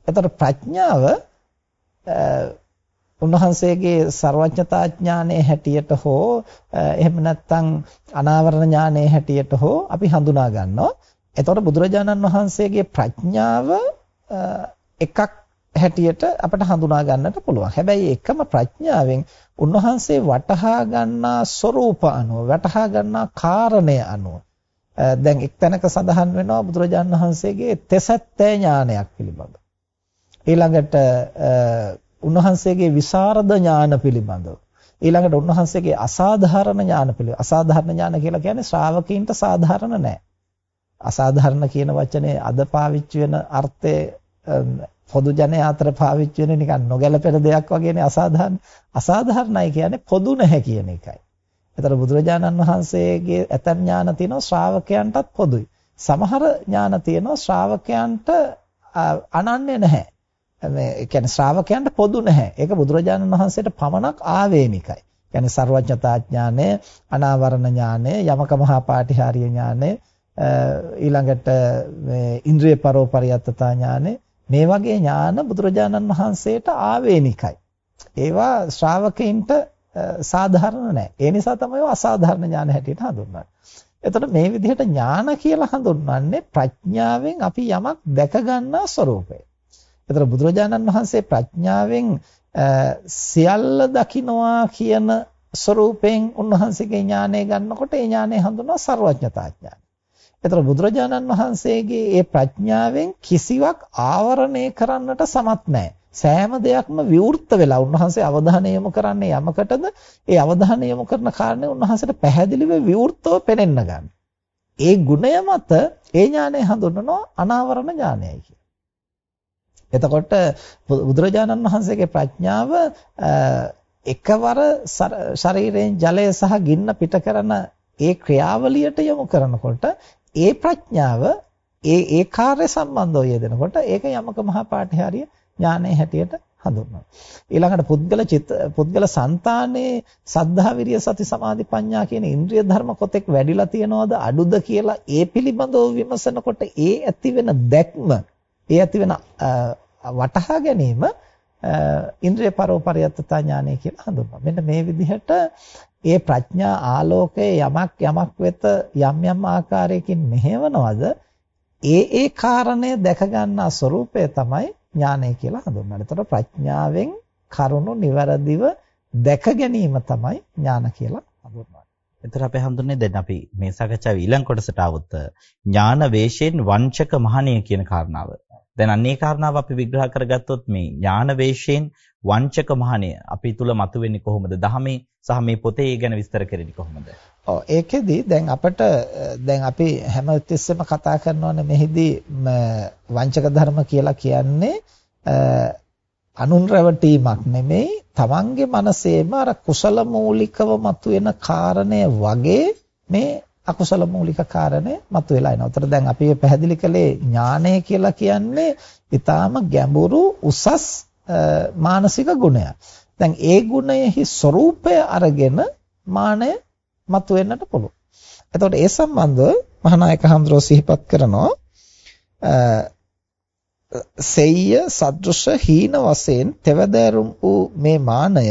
එතකොට ප්‍රඥාව උන්වහන්සේගේ ਸਰවඥතා ඥානයේ හැටියට හෝ එහෙම නැත්නම් අනාවරණ ඥානයේ හැටියට හෝ අපි හඳුනා ගන්නවා. එතකොට බුදුරජාණන් වහන්සේගේ ප්‍රඥාව එකක් හැටියට අපිට හඳුනා ගන්නට පුළුවන්. හැබැයි එකම ප්‍රඥාවෙන් උන්වහන්සේ වටහා ගන්නා ස්වરૂප අනුව, වටහා ගන්නා කාරණය අනුව දැන් එක්තැනක සඳහන් වෙනවා බුදුරජාණන් වහන්සේගේ තෙසැත්තේ ඥානයක් පිළිබඳව. ඊළඟට උන්වහන්සේගේ විසරද ඥාන පිළිබඳව ඊළඟට උන්වහන්සේගේ අසාධාරණ ඥාන පිළිබඳව අසාධාරණ ඥාන කියලා කියන්නේ ශ්‍රාවකීන්ට සාධාරණ නැහැ. අසාධාරණ කියන වචනේ අද පාවිච්චි වෙන අර්ථයේ පොදු ජනයා අතර පාවිච්චි වෙන නිකන් නොගැලපෙන දෙයක් වගේනේ අසාධාරණ. අසාධාරණයි කියන්නේ පොදු නැහැ කියන එකයි. එතකොට බුදුරජාණන් වහන්සේගේ ඇතම් ඥාන තියෙනවා ශ්‍රාවකයන්ටත් පොදුයි. සමහර ඥාන තියෙනවා ශ්‍රාවකයන්ට අනන්‍ය නැහැ. මේ කියන්නේ ශ්‍රාවකයන්ට පොදු නැහැ. ඒක බුදුරජාණන් වහන්සේට පමණක් ආවේනිකයි. කියන්නේ ਸਰවඥතා ඥානය, අනාවරණ ඥානය, යමක මහා පාටිහාරීය ඥානය, ඊළඟට මේ ඉන්ද්‍රිය පරෝපරියත්තතා ඥානය මේ වගේ ඥාන බුදුරජාණන් වහන්සේට ආවේනිකයි. ඒවා ශ්‍රාවකයන්ට සාධාරණ නැහැ. ඒ නිසා තමයි අසාධාරණ ඥාන හැටියට හඳුන්වන්නේ. එතකොට මේ විදිහට ඥාන කියලා හඳුන්වන්නේ ප්‍රඥාවෙන් අපි යමක් දැක ගන්නා ස්වરૂපය. එතකොට බුදුරජාණන් වහන්සේ ප්‍රඥාවෙන් සියල්ල දකිනවා කියන ස්වરૂපයෙන් උන්වහන්සේගේ ඥානය ගන්නකොට ඒ ඥානය හඳුන්වනවා ਸਰවඥතා ඥානය. එතකොට බුදුරජාණන් වහන්සේගේ මේ ප්‍රඥාවෙන් කිසිවක් ආවරණය කරන්නට සමත් නැහැ. සෑම දෙයක්ම විවෘත වෙලා උන්වහන්සේ අවධානය යොමු කරන්නේ යමකටද ඒ අවධානය යොමු කරන කාරණේ උන්වහන්සේට පැහැදිලිව විවෘතව පෙනෙන්න ගන්න. ඒ ගුණය මත ඒ ඥානය හඳුන්වනවා අනාවරණ ඥානයයි එතකොට බුදුරජාණන් වහන්සේගේ ප්‍රඥාව එකවර ශරීරයෙන් ජලය සහ ගින්න පිට කරන ඒ ක්‍රියාවලියට යොමු කරනකොට ඒ ප්‍රඥාව ඒ ඒ කාර්ය සම්බන්ධව යෙදෙනකොට ඒක යමක මහා පාඨහාරිය ඥානයේ හැටියට හඳුන්වනවා. ඊළඟට පුද්ගල චිත්ත පුද්ගල సంతානයේ සද්ධා විරිය සති සමාධි ප්‍රඥා කියන ඉන්ද්‍රිය ධර්ම කොතෙක් වැඩිලා තියනවද අඩුද කියලා ඒ පිළිබඳව විමසනකොට ඒ ඇති වෙන දැක්ම ඒ ඇති වෙන වටහා ගැනීම ඉන්ද්‍රිය පරෝපරියත්තතා ඥානය කියලා හඳුන්වනවා. මෙන්න මේ විදිහට ඒ ප්‍රඥා ආලෝකයේ යමක් යමක් වෙත යම් යම් ආකාරයකින් මෙහෙවනවද ඒ ඒ කාරණය දැක ගන්නා ස්වરૂපය තමයි ඥානය කියලා හඳුන්වන්නේ. එතකොට ප්‍රඥාවෙන් කරුණු નિවරදිව දැක ගැනීම තමයි ඥාන කියලා හඳුන්වන්නේ. එතකොට අපි හඳුන්නේ දැන් අපි මේ සාකච්ඡාවේ ඊළඟ කොටසට આવොත් ඥාන වේශයෙන් වංචක මහණිය කියන කාරණාව. දැන් අන්නේ කාරණාව අපි විග්‍රහ කරගත්තොත් මේ ඥාන වේශයෙන් වංචක මහණිය අපි තුල මතුවෙන්නේ කොහොමද? දහමේ සහ මේ පොතේ ඒ ගැන විස්තර කරන්නේ කොහොමද? ඔව් ඒකෙදි දැන් අපිට දැන් අපි හැමතිස්සෙම කතා කරනවානේ මෙහිදී වංචක ධර්ම කියලා කියන්නේ අනුන් රැවටීමක් නෙමෙයි තමන්ගේ මනසේම අර කුසල මූලිකව මතුවෙන කාරණය වගේ මේ අකුසල මූලික කාරණය මතුවලා එනවා. උතර දැන් අපි පැහැදිලි කළේ ඥානය කියලා කියන්නේ ඊටාම ගැඹුරු උසස් මානසික ගුණයක්. දැන් ඒ ගුණයෙහි ස්වરૂපය අරගෙන මානය මතුවෙන්නට පුළුවන්. එතකොට ඒ සම්බන්ධව මහානායක හඳුරෝ සිහිපත් කරනවා සෙය්‍ය සදෘශ හීන වශයෙන් තෙවදෑරුම් වූ මේ මානය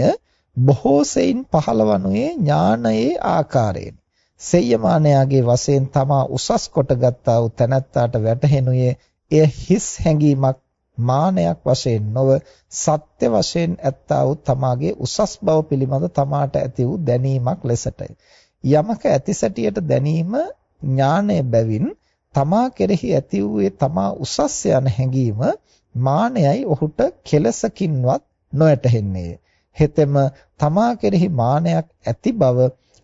බොහෝ සෙයින් පහළවනුයේ ඥානයේ ආකාරයෙන් සෙය්‍ය මානයාගේ වශයෙන් තමා උසස් කොටගත්තා වූ තැනැත්තාට වැටහෙනුයේ එය හිස් හැඟීමක් මානයක් වශයෙන් නොව සත්‍ය වශයෙන් ඇත්තා වූ තමාගේ උසස් බව පිළිබඳ තමාට ඇති වූ දැනීමක් ලෙසටයි යමක ඇති සැටියට දැනීම ඥානය බැවින් තමා කෙරෙහි ඇති වූයේ තමා උසස් යන හැඟීම මානයයි ඔහුට කෙලසකින්වත් නොයැටහෙන්නේ. හෙතෙම තමා කෙරෙහි මානයක් ඇති බව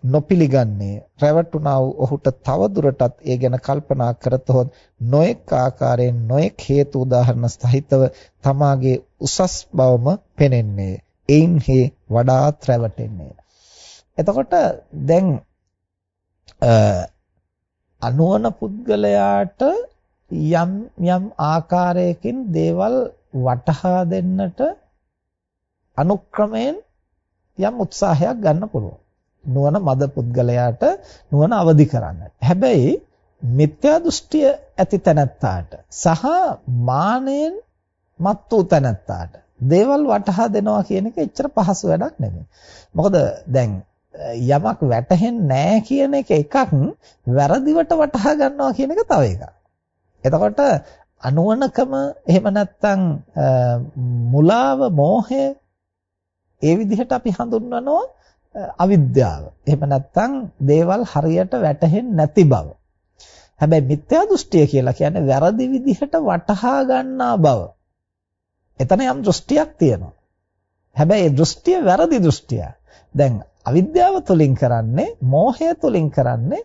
නොපිළිගන්නේ. රැවටුණා වූ ඔහුට තව දුරටත් ඒ ගැන කල්පනා කරතොත් නොඑක් ආකාරයෙන් නොඑක් හේතු උදාහරණ සහිතව තමාගේ උසස් බවම පෙනෙන්නේ. එයින් හේ වඩාත් රැවටෙන්නේ. එතකොට දැන් අනුවන පුද්ගලයාට යම් යම් ආකාරයකින් දේවල් වටහා දෙන්නට අනුක්‍රමයෙන් යම් උත්සාහයක් ගන්න පුළුවන්. නුවණ මද පුද්ගලයාට නුවණ අවදි කරන්න. හැබැයි මිත්‍යා දෘෂ්ටිය ඇති තැනැත්තාට සහ මානෙන් මත් වූ තැනැත්තාට දේවල් වටහා දෙනවා කියන එක එච්චර පහසු වැඩක් නෙමෙයි. මොකද දැන් යමක් වැටහෙන්නේ නැහැ කියන එක එකක් වැරදිවට වටහා ගන්නවා කියන එක තව එකක්. එතකොට අනුවණකම එහෙම නැත්නම් මුලාව මෝහය ඒ විදිහට අපි හඳුන්වනවා අවිද්‍යාව. එහෙම නැත්නම් දේවල් හරියට වැටහෙන්නේ නැති බව. හැබැයි මිත්‍යා දෘෂ්ටිය කියලා කියන්නේ වැරදි විදිහට වටහා ගන්නා බව. එතන යම් දෘෂ්ටියක් තියෙනවා. හැබැයි ඒ දෘෂ්ටිය වැරදි දෘෂ්ටියක්. දැන් අවිද්‍යාව තුලින් කරන්නේ මෝහය තුලින් කරන්නේ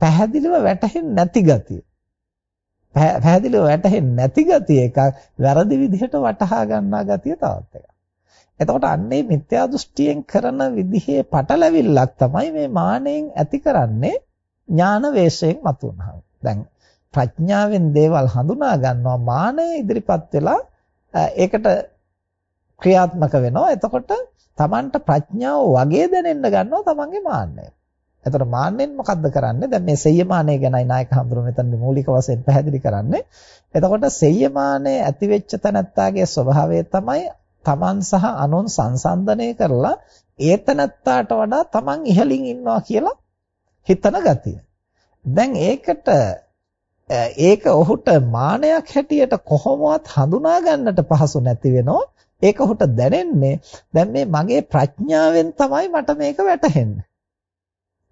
පැහැදිලිව වැටහෙන්නේ නැති ගතිය. පැහැදිලිව වැටහෙන්නේ නැති ගතිය එකක් වැරදි විදිහට වටහා ගන්නා ගතිය තවත් එකක්. එතකොට අන්නේ මිත්‍යා දෘෂ්ටියෙන් කරන විදිහේ පටලැවිල්ලක් තමයි මේ මානෙන් ඇති කරන්නේ ඥාන වේශයෙන් මතුවනහම. දැන් ප්‍රඥාවෙන් දේවල් හඳුනා ගන්නවා මානය ඉදිරිපත් වෙලා ඒකට ක්‍රියාත්මක වෙනවා. එතකොට Tamanට ප්‍රඥාව වගේ දැනෙන්න ගන්නවා Tamanගේ මාන්නය. එතකොට මාන්නෙන් මොකද්ද කරන්නේ? දැන් මේ සෙය්‍යමානය ගැනයි නායක හඳුරු මෙතන මූලික වශයෙන් පැහැදිලි කරන්නේ. එතකොට සෙය්‍යමානය ඇති වෙච්ච තැනත්තාගේ ස්වභාවය තමයි තමන් සහ අනුන් සංසන්දනය කරලා ඒතනත්තාට වඩා තමන් ඉහළින් ඉන්නවා කියලා හිතන ගතිය. දැන් ඒකට ඒක ඔහුට මානයක් හැටියට කොහොමවත් හඳුනා ගන්නට පහසු නැති වෙනවා. ඒක ඔහුට දැනෙන්නේ දැන් මේ මගේ ප්‍රඥාවෙන් තමයි මට මේක වැටහෙන්නේ.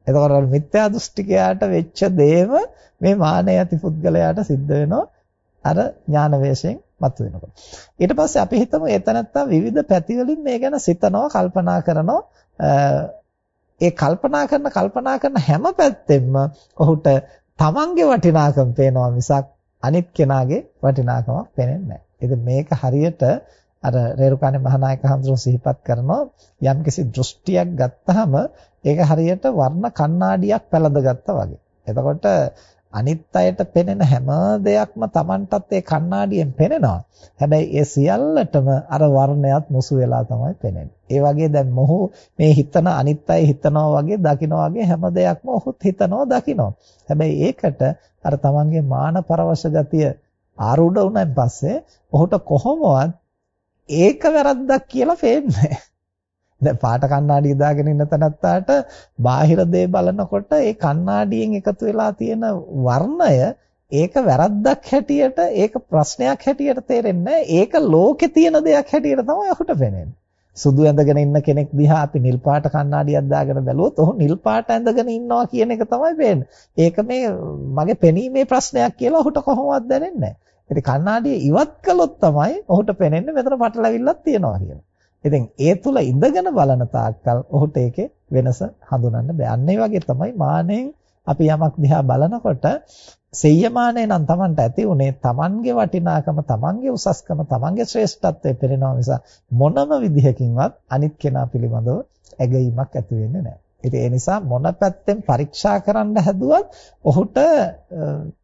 එතකොට මිත්‍යා දෘෂ්ටිකයාට වෙච්ච දේම මේ මානය ඇති පුද්ගලයාට සිද්ධ වෙනවා අර ඥාන වේශයෙන් මතුවෙනකොට. ඊට පස්සේ අපි හිතමු එතනත්තා විවිධ පැතිවලින් මේ ගැන සිතනවා, කල්පනා කරනවා. ඒ කල්පනා කරන කල්පනා කරන හැම පැත්තෙම ඔහුට තමන්ගේ වටිනාකම පේනවා මිසක් අනිත් කෙනාගේ වටිනාකමක් පේන්නේ නැහැ. ඉතින් මේක හරියට අර රේරුකාණේ මහානායක හඳුරු සිහිපත් කරනවා යම්කිසි දෘෂ්ටියක් ගත්තාම ඒක හරියට වර්ණ කණ්ණාඩියක් පැලඳගත්තා වගේ. එතකොට අනිත් අයට පෙනෙන හැම දෙයක්ම Tamanටත් ඒ කණ්ණාඩියෙන් පෙනෙනවා. හැබැයි ඒ සියල්ලටම අර වර්ණයත් මුසු වෙලා තමයි පෙනෙන්නේ. ඒ වගේ දැන් මොහු මේ හිතන අනිත් අය හිතනවා වගේ දකිනවා වගේ හැම දෙයක්ම ඔහුත් හිතනවා දකිනවා. හැබැයි ඒකට අර Tamanගේ මාන පරවශ ගතිය ආරූඪ වුණාන් පස්සේ ඔහුට කොහොමවත් ඒක වැරද්දක් කියලා පේන්නේ දැන් පාට කණ්ණාඩිය දාගෙන ඉන්න තැනත්තාට බාහිර දේ බලනකොට ඒ කණ්ණාඩියෙන් එකතු වෙලා තියෙන වර්ණය ඒක වැරද්දක් හැටියට ඒක ප්‍රශ්නයක් හැටියට තේරෙන්නේ ඒක ලෝකේ තියෙන දෙයක් හැටියට තමයි ඔහුට පේන්නේ. සුදු ඇඳගෙන ඉන්න කෙනෙක් දිහා අපි නිල් පාට කණ්ණාඩියක් දාගෙන බැලුවොත් ඔහු නිල් පාට ඇඳගෙන ඉන්නවා කියන එක තමයි පේන්නේ. ඒක මේ මගේ පෙනීමේ ප්‍රශ්නයක් කියලා ඔහුට කොහොමවත් දැනෙන්නේ නැහැ. ඉතින් කණ්ණාඩිය ඉවත් කළොත් තමයි ඔහුට පේන්නේ මෙතන පටලැවිල්ලක් තියෙනවා කියලා. ඉතින් ඒ තුල ඉඳගෙන බලන තාක්කල් ඔහුට ඒකේ වෙනස හඳුනන්න බෑ. අන්න ඒ වගේ තමයි මානෙන් අපි යමක් දිහා බලනකොට සෙය්‍යමානේ නම් Tamanට ඇති උනේ Tamanගේ වටිනාකම, Tamanගේ උසස්කම, Tamanගේ ශ්‍රේෂ්ඨත්වය පෙරෙනවා නිසා මොනම විදිහකින්වත් අනිත් කෙනා පිළිබඳව ඇගීමක් ඇති වෙන්නේ නැහැ. ඉතින් ඒ නිසා මොන පැත්තෙන් පරීක්ෂා කරන්න හැදුවත් ඔහුට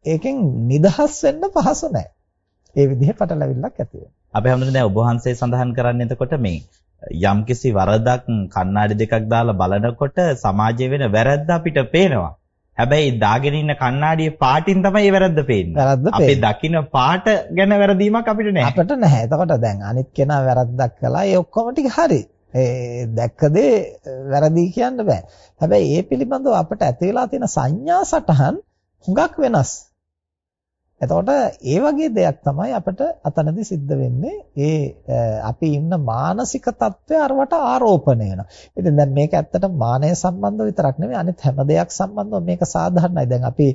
ඒකෙන් නිදහස් වෙන්න පහසු නැහැ. ඒ විදිහේ පටලැවිල්ලක් ඇති වෙනවා. අපි හැමෝටම දැන් ඔබ වහන්සේ සඳහන් කරන්නේ එතකොට මේ යම්කිසි වරදක් කණ්ණාඩි දෙකක් දාලා බලනකොට සමාජයේ වෙන වැරද්ද අපිට පේනවා. හැබැයි දාගෙන ඉන්න කණ්ණාඩියේ පාටින් තමයි ඒ වැරද්ද පේන්නේ. අපි දකින්න පාට ගැන වැරදීමක් අපිට නැහැ. අපිට නැහැ. එතකොට දැන් අනිත් කෙනා වැරද්දක් කළා ඒ ඔක්කොම ටික හරි. ඒ දැක්ක දේ වැරදි කියන්න බෑ. හැබැයි ඒ පිළිබඳව අපිට ඇති වෙලා තියෙන සංඥා සටහන් හුඟක් වෙනස්. එතකොට ඒ වගේ දෙයක් තමයි අපිට අතනදි සිද්ධ වෙන්නේ. ඒ අපි ඉන්න මානසික తත්වය අරවට ආරෝපණය වෙනවා. ඉතින් දැන් මේක ඇත්තට මානය සම්බන්ධව විතරක් නෙමෙයි අනිත් හැම දෙයක් සම්බන්ධව මේක සාධාරණයි. දැන් අපි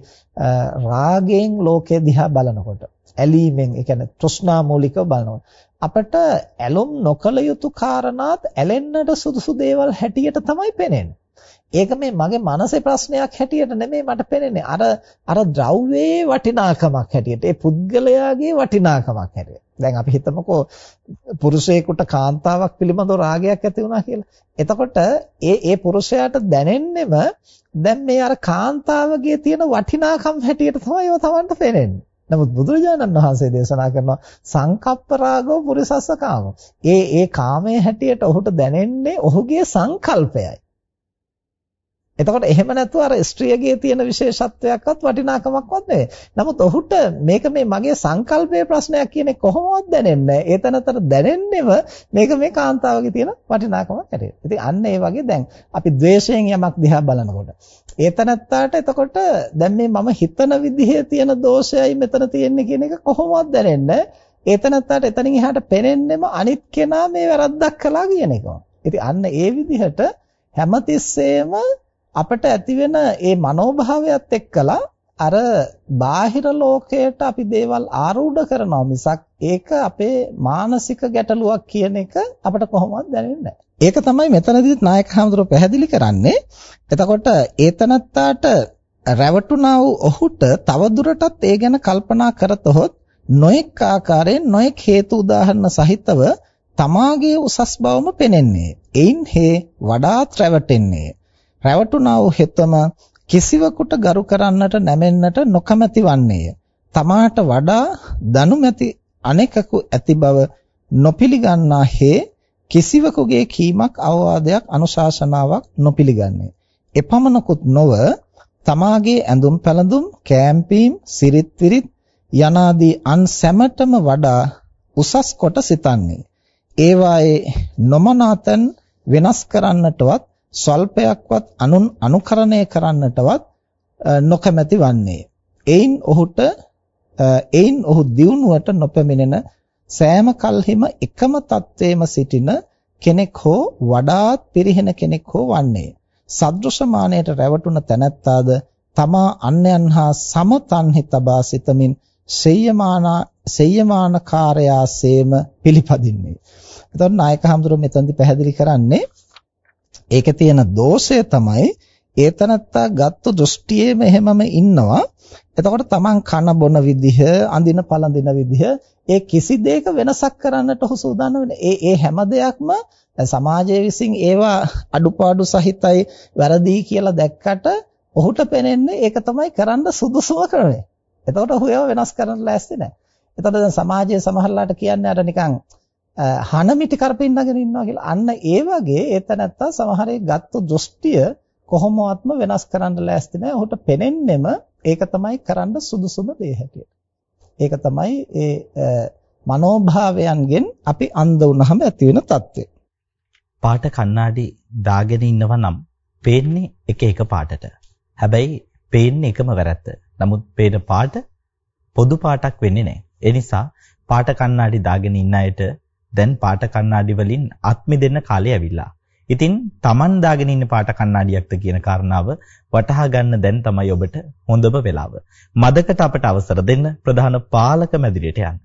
රාගයෙන් ලෝකය දිහා බලනකොට ඇලීමෙන් ඒ කියන්නේ තෘෂ්ණා මූලිකව බලනකොට අපට ඇලොම් නොකල යුතු කාරණාත් ඇලෙන්නට සුදුසු දේවල් හැටියට තමයි පේන්නේ. ඒක මේ මගේ මනසේ ප්‍රශ්නයක් හැටියට නෙමෙයි මට පේන්නේ. අර අර ද්‍රව්‍යයේ වටිනාකමක් හැටියට, ඒ පුද්ගලයාගේ වටිනාකමක් හැටියට. දැන් අපි හිතමුකෝ පුරුෂයෙකුට කාන්තාවක් පිළිබඳව රාගයක් ඇති වුණා කියලා. එතකොට ඒ ඒ පුරුෂයාට දැනෙන්නෙම දැන් මේ අර කාන්තාවගේ තියෙන වටිනාකම් හැටියට තමයි ඒව Tamanට පේන්නේ. නමුත් බුදුරජාණන් වහන්සේ දේශනා කරනවා සංකප්ප රාගෝ පුරිසස්ස කාමෝ. ඒ ඒ කාමයේ හැටියට ඔහුට දැනෙන්නේ ඔහුගේ සංකල්පයයි. එතකොට එහෙම නැතුව අර ස්ත්‍රියගේ තියෙන විශේෂත්වයක්වත් වටිනාකමක්වත් නෙවෙයි. නමුත් ඔහුට මේක මේ මගේ සංකල්පයේ ප්‍රශ්නයක් කියන කොහොමවත් දැනෙන්නේ නැහැ. ඒ තැනතර දැනෙන්නේම මේක මේ කාන්තාවගේ තියෙන වටිනාකමක් ඇටියෙ. ඉතින් අන්න ඒ වගේ දැන් අපි ද්වේෂයෙන් යමක් දිහා බලනකොට ඒ තැනත්තාට එතකොට දැන් මේ මම හිතන විදිහේ තියෙන දෝෂයයි මෙතන තියෙන්නේ කියන එක කොහොමවත් දැනෙන්නේ ඒ තැනත්තාට එතනින් එහාට පෙනෙන්නෙම අනිත් කෙනා මේ වැරද්දක් කළා කියන එක. ඉතින් අන්න ඒ විදිහට හැමතිස්සෙම අපට ඇතිවෙන ඒ මනෝභාවයත් එක්කලා අර බාහිර ලෝකයට අපි දේවල් ආරූඪ කරනවා මිසක් ඒක අපේ මානසික ගැටලුවක් කියන එක අපට කොහොමවත් දැනෙන්නේ ඒක තමයි මෙතනදිත් නායක හඳුර පැහැදිලි කරන්නේ. එතකොට ඒතනත්තාට රැවටුණා වූ ඔහුට තවදුරටත් ඒ ගැන කල්පනා කරතොත් නොඑක් ආකාරයෙන් නොඑක් හේතු උදාහරණ සහිතව තමාගේ උසස් බවම පෙනෙන්නේ. එයින් හේ වඩාත් රැවටෙන්නේ. රැවටුණා වූ හෙතම කිසිවකුට ගරු කරන්නට නැමෙන්නට නොකමැති වන්නේය. තමාට වඩා දනුමැති අනෙකකු ඇති බව නොපිළිගන්නා හේ කිසිවකුගේ කීමක් අවවාදයක් අනුශාසනාවක් නොපිළිගන්නේ. එපමණකුත් නොව තමාගේ ඇඳුම් පැළඳුම් කෑම්පීම් සිරිත් විරිත් යනාදී අන් සැමටම වඩා උසස් කොට සිතන්නේ. ඒවායේ නොමනාතන් වෙනස් කරන්නටවත් ස්වල්පයක්වත් අනුන් අනුකරණය කරන්නටවත් නොකමැති වන්නේ. එයින් ඔහුට එයින් ඔහු දියුණුවට නොපැමිණෙන සෑම කල්හිම එකම තත්වයේම සිටින කෙනෙක් හෝ වඩාත් පිරිහෙන කෙනෙක් හෝ වන්නේ. සදෘශමානයට රැවටුණ තැනැත්තාද තමා අන්යන් හා සමතන්හි තබා සිතමින් සෙය්‍යමාන සෙය්‍යමානකාරයාසේම පිළිපදින්නේ. එතකොට නායක හඳුරු මෙතනදි පැහැදිලි කරන්නේ ඒකේ තියෙන දෝෂය තමයි ඒතනත්තා ගත්තු දෘෂ්ටියේම එහෙමම ඉන්නවා. එතකොට Taman කන බොන විදිහ, අඳින පළඳින විදිහ ඒ කිසි දෙයක වෙනසක් කරන්නට ඔහු සූදානම් වෙන්නේ. ඒ ඒ හැම දෙයක්ම සමාජයේ විසින් ඒවා අඩුපාඩු සහිතයි වැරදි කියලා දැක්කට ඔහුට පෙනෙන්නේ ඒක තමයි කරන්න සුදුසුම ක්‍රමය. එතකොට ඔහු ඒවා වෙනස් කරන්න ලෑස්ති නැහැ. එතකොට දැන් සමාජයේ සමහරලාට කියන්නේ අර නිකන් හන මිටි කරපින්නගෙන ඉන්නවා කියලා. අන්න ඒ වගේ ඒතනත්තා සමහරේ ගත්තු දෘෂ්ටිය කොහොමවත්ම වෙනස් කරන්න ලෑස්ති නැහැ. ඔහුට පෙනෙන්නෙම ඒක තමයි කරන්න සුදුසුම දේ හැටියට. ඒක තමයි ඒ මනෝභාවයන්ගෙන් අපි අන්ධ වුණාම ඇති වෙන తත්වය. පාට කණ්ණාඩි දාගෙන ඉන්නවා නම් පේන්නේ එක එක පාටට. හැබැයි පේන්නේ එකම වැරැත්ත. නමුත් පේන පාට පොදු පාටක් වෙන්නේ නැහැ. ඒ නිසා පාට කණ්ණාඩි දාගෙන ඉන්න අයට දැන් පාට කණ්ණාඩි වලින් අත්මි දෙන්න කාලය ඇවිල්ලා. ඉතින් Taman දාගෙන ඉන්න පාට කණ්ණාඩියක්ද කියන කාරණාව වටහා ගන්න දැන් තමයි ඔබට හොඳම වෙලාව. මදකට අපට අවසර දෙන්න ප්‍රධාන පාලක මැදිරියට යන්න.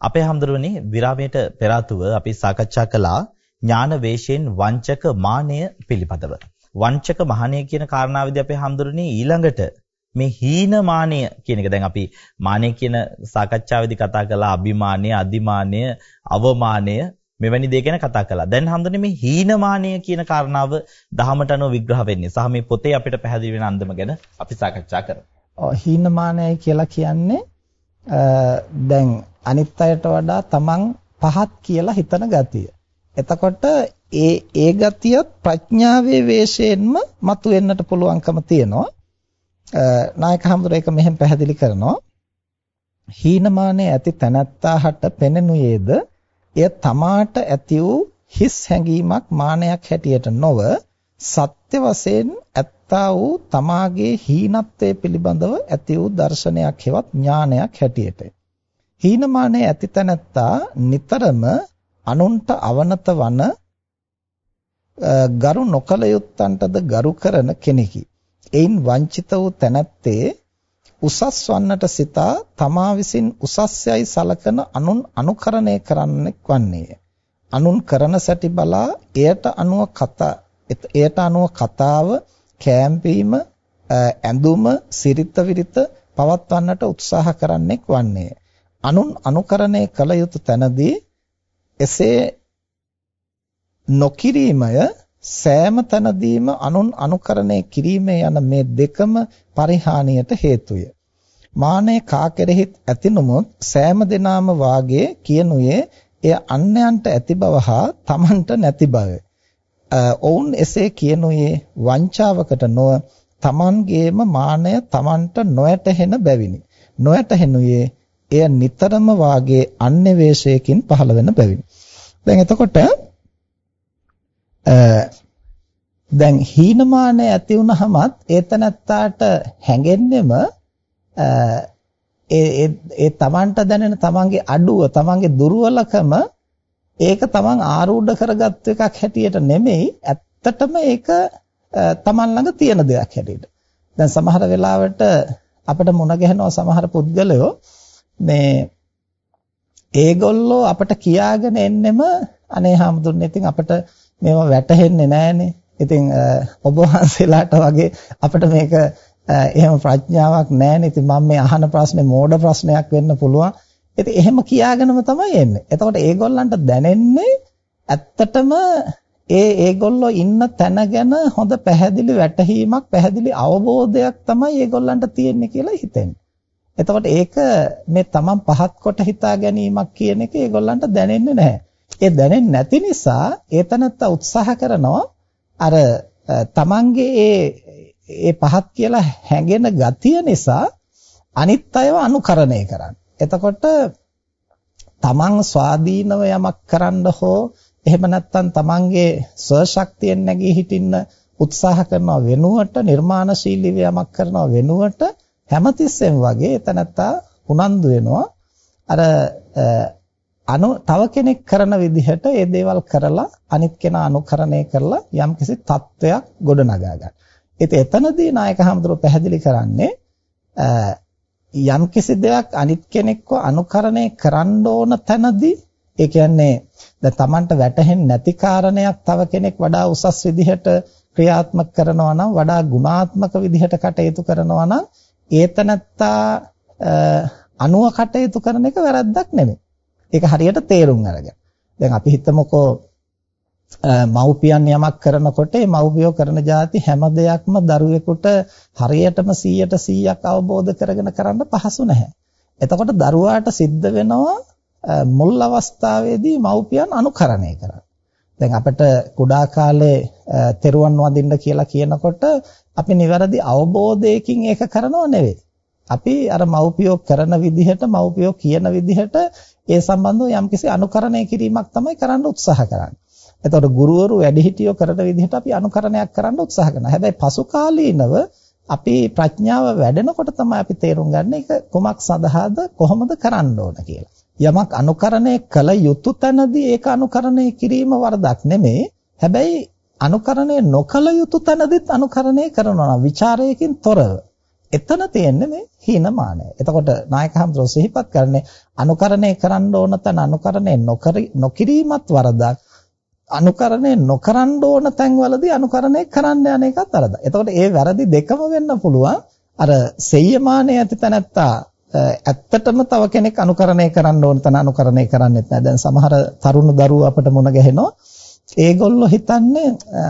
අපේ හැමදෙරෝනේ විරාමයට පෙර අපි සාකච්ඡා කළා ඥාන වේශයෙන් වංචක මානය පිළිපදව. වංචක මහණය කියන කාරණාවේදී අපේ හැමදෙරෝනේ ඊළඟට මේ හීනමානය කියන එක දැන් අපි මානය කියන සාකච්ඡාවේදී කතා කළා අභිමානය, අදිමානය, අවමානය මෙවැනි දේ ගැන කතා කළා. දැන් හම්දුනේ මේ හීනමානය කියන කාරණාව දහමට අනුව විග්‍රහ වෙන්නේ. සහ මේ පොතේ අපිට පැහැදිලි වෙන අන්දම ගැන අපි සාකච්ඡා කරමු. ඔව් හීනමානයයි කියලා කියන්නේ දැන් අනිත් අයට වඩා තමන් පහත් කියලා හිතන ගතිය. එතකොට ඒ ඒ ගතියත් ප්‍රඥාවේ වේශයෙන්ම මතුවෙන්නට පුළුවන්කම තියෙනවා. නායක හඳුර ඒක මෙහෙම පැහැදිලි කරනවා. හීනමානයේ ඇති තනත්තාහට පෙනෙනුයේද එය තමාට ඇති වූ හිස් හැඟීමක් මානයක් හැටියට නොව සත්‍ය වශයෙන් ඇත්තා වූ තමාගේ හීනත්වයේ පිළිබඳව ඇති වූ දර්ශනයක් හෙවත් ඥානයක් හැටියට. හීනමානයේ ඇති තැනැත්තා නිතරම අනුන්ට අවනත වන ගරු නොකල යුත්තන්ටද ගරු කරන කෙනෙකි. එයින් වංචිත වූ තැනැත්තේ උසස් වන්නට සිතා තමා විසින් උසස් යයි සලකන අනුන් අනුකරණය කරන්නෙක් වන්නේය. අනුන් කරන සැටි බලා එයට අනුව කතා එයට අනුව කතාව කෑම්පීම ඇඳුම සිරිත විරිත පවත්වන්නට උත්සාහ කරන්නෙක් වන්නේය. අනුන් අනුකරණය කළ යුතු තැනදී එසේ නොකිරීමය සෑම තැනදීම අනුන් අනුකරණය කිරීමේ යන මේ දෙකම පරිහානියට හේතුය. මානය කා කෙරෙහිත් ඇති නොමුත් සෑම දිනාම වාගේ කියනුයේ එය අන්‍යයන්ට ඇති බව හා තමන්ට නැති බවය. ඔවුන් එසේ කියනුයේ වංචාවකට නොව තමන්ගේම මානය තමන්ට නොයැටහෙන බැවිනි. නොයැටහෙනුයේ එය නිතරම වාගේ අන්‍යවේශයකින් පහළ වෙන බැවිනි. දැන් එතකොට දැන් හීනමානය ඇති වුනහමත් ඒතනත්තාට හැඟෙන්නෙම ඒ ඒ තමන්ට දැනෙන තමන්ගේ අඩුව තමන්ගේ දුර්වලකම ඒක තමන් ආරූඪ කරගත්ත එකක් හැටියට නෙමෙයි ඇත්තටම ඒක තමන් ළඟ තියෙන දෙයක් හැටියට. දැන් සමහර වෙලාවට අපිට මුණ ගැහෙනවා සමහර පුද්ගලයෝ මේ ඒගොල්ලෝ අපට කියාගෙන එන්නෙම අනේ හැමදුන්නේ ඉතින් අපිට මේවා වැටහෙන්නේ නැහනේ. ඉතින් ඔබ වහන්සේලාට වගේ අපිට මේක එහෙම ප්‍රඥාවක් නැහැනේ. ඉතින් මම මේ අහන ප්‍රශ්නේ මෝඩ ප්‍රශ්නයක් වෙන්න පුළුවන්. ඉතින් එහෙම කියාගෙනම තමයි එන්නේ. එතකොට ඒගොල්ලන්ට දැනෙන්නේ ඇත්තටම ඒ ඒගොල්ලෝ ඉන්න තැන ගැන හොඳ පැහැදිලි වැටහීමක් පැහැදිලි අවබෝධයක් තමයි ඒගොල්ලන්ට තියෙන්නේ කියලා හිතෙන්නේ. එතකොට ඒක මේ තමන් පහත් කොට හිතා ගැනීමක් කියන එක ඒගොල්ලන්ට දැනෙන්නේ නැහැ. ඒ දැනෙන්නේ නැති නිසා ඒතනත්ත උත්සාහ කරනවා අර තමන්ගේ ඒ ඒ පහත් කියලා හැඟෙන ගතිය නිසා අනිත් අයව අනුකරණය කරන්න. එතකොට තමන් ස්වාධීනව යමක් කරන්න හෝ එහෙම නැත්නම් තමන්ගේ ස්වශක්තියෙන් නැගී හිටින්න උත්සාහ කරනවා වෙනුවට නිර්මාණශීලීව යමක් කරනවා වෙනුවට හැමතිස්සෙම වගේ එතනත්තා උනන්දු වෙනවා අර අනු තව කෙනෙක් කරන විදිහට ඒ දේවල් කරලා අනිත් කෙනා අනුකරණය කරලා යම්කිසි තත්වයක් ගොඩනගා ගන්න. ඉතින් එතනදී නායක හඳුරෝ පැහැදිලි කරන්නේ යම්කිසි දෙයක් අනිත් කෙනෙක්ව අනුකරණය කරන්න ඕන තැනදී ඒ කියන්නේ දැන් Tamanට වැටහෙන්නේ නැති කාරණයක් තව කෙනෙක් වඩා උසස් විදිහට ක්‍රියාත්මක කරනවා නම් වඩා ගුණාත්මක විදිහට කටයුතු කරනවා නම් ඒතනත්තා අනුව කටයුතු කරන එක වැරද්දක් නෙමෙයි. ඒක හරියට තේරුම් අරගෙන. දැන් අපි හිතමුකෝ මව්පියන් යමක් කරනකොට මේ මව්පියෝ කරන જાති හැම දෙයක්ම දරුවෙකුට හරියටම 100ට 100ක් අවබෝධ කරගෙන කරන්න පහසු නැහැ. එතකොට දරුවාට සිද්ධ වෙනවා මුල් අවස්ථාවේදී මව්පියන් අනුකරණය කරන්න. දැන් අපිට කුඩා කාලේ තෙරුවන් වඳින්න කියලා කියනකොට අපි නිවැරදි අවබෝධයකින් ඒක කරනව නෙවෙයි. අපි අර මව්පියෝ කරන විදිහට මව්පියෝ කියන විදිහට ඒ සම්බන්ධව යම්කිසි අනුකරණය කිරීමක් තමයි කරන්න උත්සාහ කරන්නේ. එතකොට ගුරුවරු වැඩිහිටියෝ කරන විදිහට අපි අනුකරණයක් කරන්න උත්සාහ කරනවා. හැබැයි පසු කාලීනව අපි ප්‍රඥාව වැඩෙනකොට තමයි අපි තේරුම් ගන්න ඒක කොමක් සඳහාද කොහොමද කරන්න ඕන කියලා. යමක් අනුකරණය කළ යුතු තැනදී ඒක අනුකරණය කිරීම වරදක් නෙමෙයි. හැබැයි අනුකරණය නොකළ යුතු තැනදීත් අනුකරණය කරනවා නම් ਵਿਚාරයකින් තොරව. එතන තියෙන්නේ මේ හීනමානය. එතකොට නායක හම්දෝ සිහිපත් කරන්නේ අනුකරණය කරන්න ඕන තැන අනුකරණය නොකිරීමත් වරදක්. අනුකරණය නොකරන්න ඕන තැන්වලදී අනුකරණය කරන්න යන එකත් වරදක්. එතකොට ඒ වැරදි දෙකම වෙන්න පුළුවන්. අර සෙය්‍යමානය ඇති තැනත්තා ඇත්තටම තව කෙනෙක් අනුකරණය කරන්න ඕන තැන අනුකරණය කරන්නේත් නැහැ. දැන් සමහර තරුණ දරුවෝ අපිට මුණ ගැහෙනවා. ඒගොල්ලෝ හිතන්නේ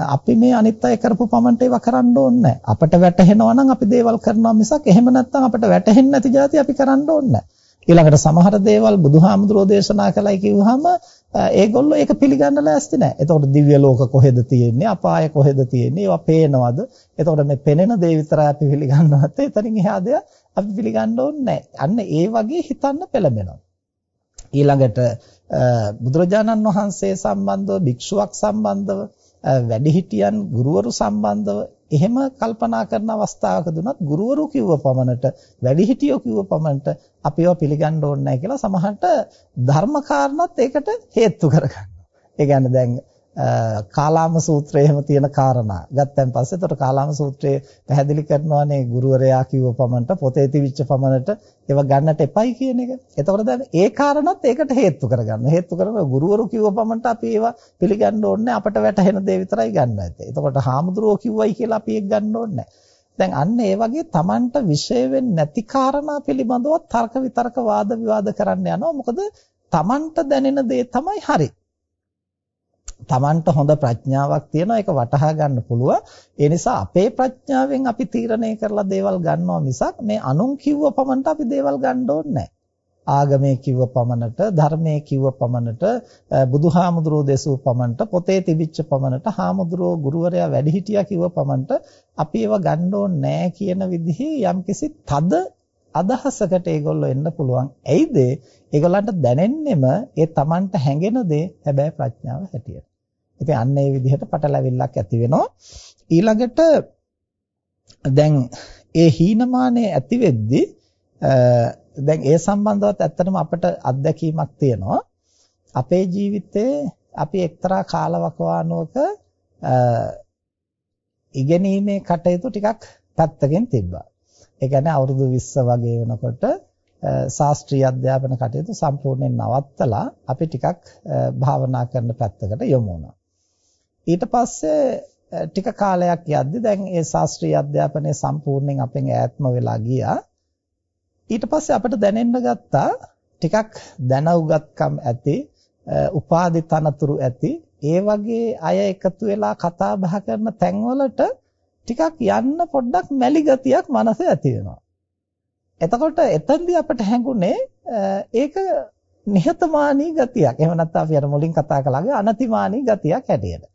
අපි මේ අනිත් අය කරපු පමණට ඒවා කරන්න ඕනේ අපට වැටහෙනවා නම් අපි දේවල් කරනවා මිසක් එහෙම නැත්නම් අපට වැටහෙන්නේ නැති જાති අපි කරන්න ඕනේ ඊළඟට සමහර දේවල් බුදුහාමුදුරෝ දේශනා කළයි කිව්වහම ඒගොල්ලෝ ඒක පිළිගන්න ලෑස්ති නැහැ. එතකොට දිව්‍ය ලෝක කොහෙද තියෙන්නේ? අපාය කොහෙද තියෙන්නේ? ඒවා පේනවද? එතකොට මේ පෙනෙන දේ විතරයි අපි පිළිගන්නවත්. එතනින් එහා දෙයක් අපි පිළිගන්න ඕනේ අන්න ඒ වගේ හිතන්න පෙළඹෙනවා. ඊළඟට බුදුරජාණන් වහන්සේ සම්බන්ධව භික්ෂුවක් සම්බන්ධව වැඩිහිටියන් ගුරුවරු සම්බන්ධව එහෙම කල්පනා කරන අවස්ථාවක දුනත් ගුරුවරු කිව්ව පමණට වැඩිහිටියෝ කිව්ව පමණට අපිව පිළිගන්න ඕනේ නැහැ කියලා සමහරට ධර්ම කාරණාත් ඒකට හේතු කරගන්නවා. ඒ කියන්නේ දැන් කාලාම සූත්‍රයේ එහෙම තියෙන කාරණා. ගත්තන් පස්සේ එතකොට කාලාම සූත්‍රයේ පැහැදිලි කරනවානේ ගුරුවරයා කිව්ව පමණට පොතේ තිබිච්ච පමණට ඒව ගන්නට එපයි කියන එක. එතකොට දැන් ඒ කාරණාත් ඒකට හේතු කරගන්න. හේතු කරන ගුරුවරු කිව්ව පමණට අපි ඒවා පිළිගන්න ඕනේ අපට වැටහෙන දේ විතරයි ගන්න ඇත්තේ. එතකොට හාමුදුරුවෝ කිව්වයි කියලා අපි ඒක ගන්න ඕනේ දැන් අන්න ඒ වගේ Tamanට විශේෂ නැති කාරණා පිළිබඳව තර්ක විතර්ක වාද විවාද කරන්න යනවා. මොකද Tamanට දැනෙන දේ තමයි හරි. Tamanට හොඳ ප්‍රඥාවක් තියෙනවා ඒක වටහා ගන්න පුළුවන්. ඒ නිසා අපේ ප්‍රඥාවෙන් අපි තීරණය කරලා දේවල් ගන්නවා මිසක් මේ අනුන් කිව්ව පමණට අපි දේවල් ගන්න ඕනේ ආගමේ කිව්ව පමණට ධර්මයේ කිව්ව පමණට බුදුහාමුදුරුවෝ දෙසූ පමණට පොතේ තිබිච්ච පමණට හාමුදුරුවෝ ගුරුවරයා වැඩිහිටියා කිව්ව පමණට අපි ඒව ගන්න ඕනේ කියන විදිහේ යම්කිසි තද අදහසකට ඒගොල්ලෝ එන්න පුළුවන්. ඇයිද? ඒගොල්ලන්ට දැනෙන්නෙම ඒ Tamanට හැඟෙන දේ හැබැයි ප්‍රඥාව හැටියට. ඉතින් අන්න ඒ විදිහට පටලැවිල්ලක් ඇති වෙනවා. ඊළඟට දැන් ඒ හීනමානය ඇති වෙද්දී දැන් ඒ සම්බන්ධවත් ඇත්තටම අපිට අත්දැකීමක් තියෙනවා. අපේ ජීවිතේ අපි එක්තරා කාලවකවානුවක ඉගෙනීමේ කටයුතු ටිකක් පැත්තකින් තිබ්බා. ඒ කියන්නේ අවුරුදු 20 වගේ වෙනකොට ශාස්ත්‍රීය අධ්‍යාපන කටයුතු සම්පූර්ණයෙන් නවත්තලා අපි ටිකක් භාවනා කරන පැත්තකට යොමු වුණා. ඊට පස්සේ ටික කාලයක් යද්දි දැන් ඒ ශාස්ත්‍රීය අධ්‍යාපනය සම්පූර්ණයෙන් අපෙන් ඈත්ම වෙලා ගියා. ඊට පස්සේ අපිට දැනෙන්න ගත්තා ටිකක් දැනුගත්කම් ඇති, උපාධි තනතුරු ඇති, ඒ වගේ අය එකතු වෙලා කතා බහ කරන තැන්වලට ටිකක් යන්න පොඩ්ඩක් මැලි ගතියක් මනසේ ඇති වෙනවා. එතකොට එතෙන්දී අපිට හැඟුණේ ඒක නිහතමානී ගතියක්. එහෙම නැත්නම් අපි අර මුලින් කතා කළාගේ අනතිමානී ගතියක් හැටියට.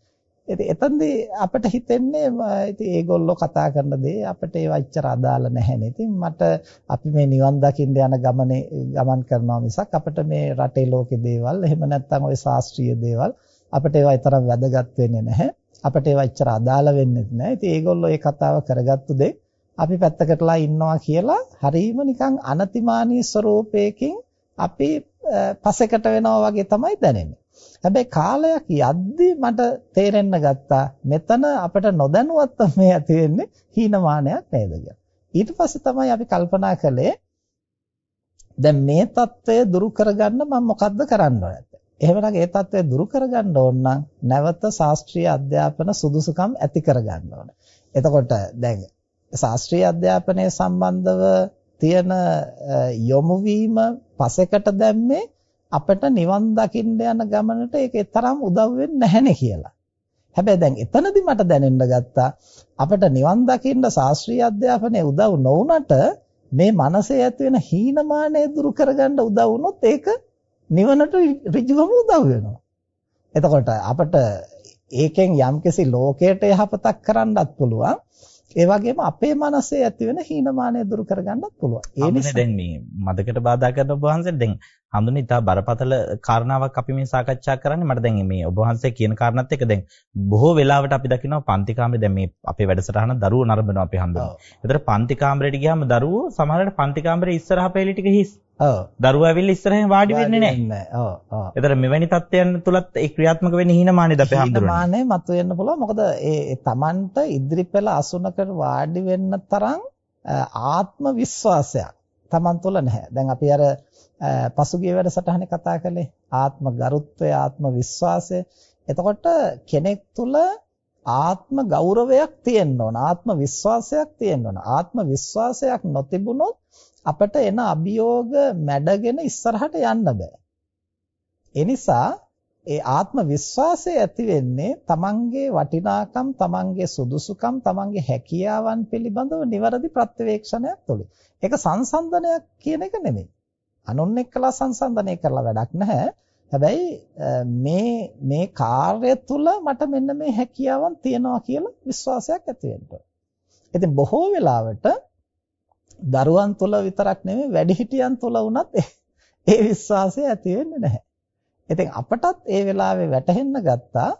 ඉතින් එතනදී අපිට හිතෙන්නේ ඉතින් ඒගොල්ලෝ කතා කරන දේ අපිට ඒව ඉච්චර අදාළ නැහැනේ. ඉතින් මට අපි මේ නිවන් දකින්න යන ගමනේ ගමන් කරනවා මිසක් අපිට මේ රටේ ලෝකේ දේවල් එහෙම නැත්නම් ওই ශාස්ත්‍රීය දේවල් අපිට ඒවා තරම් වැදගත් වෙන්නේ නැහැ. අපිට ඒවා ඉච්චර අදාළ වෙන්නේ නැහැ. ඉතින් ඒගොල්ලෝ ඒ කතාව කරගත්තු දේ අපි පැත්තකටලා ඉන්නවා කියලා හරීම නිකන් අනතිමානී ස්වරූපයකින් අපි පසෙකට වෙනවා වගේ තමයි දැනෙන්නේ. හැබැයි කාලයක් යද්දී මට තේරෙන්න ගත්තා මෙතන අපිට නොදැනුවත්ව මේ ඇති වෙන්නේ හීනමානයක් නේද කියලා. ඊට පස්සේ තමයි අපි කල්පනා කළේ දැන් මේ தত্ত্বය දුරු කරගන්න මම මොකද්ද කරන්න ඕනද? එහෙමනම් ඒ தত্ত্বය දුරු කරගන්න ඕන නම් නැවත ශාස්ත්‍රීය අධ්‍යාපන සුදුසුකම් ඇති කරගන්න ඕන. එතකොට දැන් ශාස්ත්‍රීය අධ්‍යාපනය සම්බන්ධව තියෙන යොමු වීම පසෙකට දැම්මේ අපිට නිවන් දකින්න යන ගමනට ඒක තරම් උදව් වෙන්නේ නැහැනේ කියලා. හැබැයි දැන් එතනදි මට දැනෙන්න ගත්තා අපිට නිවන් දකින්න ශාස්ත්‍රීය අධ්‍යාපනයේ උදව් නොවුනට මේ මනසේ ඇති වෙන හීනමානය දුරු කරගන්න උදව් වුණොත් ඒක නිවනට ඍජුවම උදව් වෙනවා. එතකොට අපිට ඒකෙන් යම්කිසි ලෝකයට යහපතක් කරන්නත් පුළුවන්. ඒ වගේම අපේ මනසේ ඇති වෙන හීනමානය දුරු කරගන්නත් පුළුවන්. ඒ නිසා දැන් මේ මදකට බාධා කරන වහන්සේ දැන් හඳුනන ඉතා බරපතල කාරණාවක් අපි මේ සාකච්ඡා කරන්නේ මට දැන් මේ ඔබ වහන්සේ කියන කාරණාත් එක්ක දැන් බොහෝ වෙලාවට අපි දකිනවා පන්ති කාමරේ දැන් මේ අපේ වැඩසටහන දරුවෝ නරඹනවා අපි හඳුනන. ඒතර පන්ති කාමරේට ගියාම දරුවෝ සමහරවිට පන්ති කාමරේ ඉස්සරහ පෙළි ටික හිස්. ඔව්. දරුවා ඇවිල්ලා ඉස්සරහින් වාඩි වෙන්නේ නැහැ. ඔව් ඔව්. ඒතර මෙවැනි තත්ත්වයන් තුලත් ඒ ක්‍රියාත්මක වෙන්නේ හීනමානෙද අපි හඳුනන්නේ. හීනමානෙ මතුවෙන්න පුළුවන්. මොකද ඒ Tamanට ඉදිරි පෙළ අසුනකට වාඩි වෙන්න තරම් ආත්ම විශ්වාසයක් Taman තුල නැහැ. දැන් අපි අර පසුගිය වැඩසටහනේ කතා කළේ ආත්ම ගරුත්වය ආත්ම විශ්වාසය. එතකොට කෙනෙක් තුල ආත්ම ගෞරවයක් තියෙන්න ඕන ආත්ම විශ්වාසයක් තියෙන්න ඕන. ආත්ම විශ්වාසයක් නොතිබුණොත් අපිට එන අභියෝග මැඩගෙන ඉස්සරහට යන්න බෑ. ඒ නිසා ඒ ආත්ම විශ්වාසය ඇති වෙන්නේ තමන්ගේ වටිනාකම් තමන්ගේ සුදුසුකම් තමන්ගේ හැකියාවන් පිළිබඳව නිවැරදි ප්‍රත්‍යවේක්ෂණයක් තුළින්. ඒක සංසන්දනයක් කියන එක නෙමෙයි. අනුන් එක්කලා සංසන්දනය කරලා වැඩක් නැහැ. හැබැයි මේ මේ කාර්ය තුල මට මෙන්න මේ හැකියාවන් තියෙනවා කියලා විශ්වාසයක් ඇති වෙන්න ඉතින් බොහෝ වෙලාවට දරුවන් තුල විතරක් නෙමෙයි වැඩිහිටියන් තුල වුණත් ඒ විශ්වාසය ඇති වෙන්නේ නැහැ. ඉතින් අපටත් ඒ වෙලාවේ වැටහෙන්න ගත්තා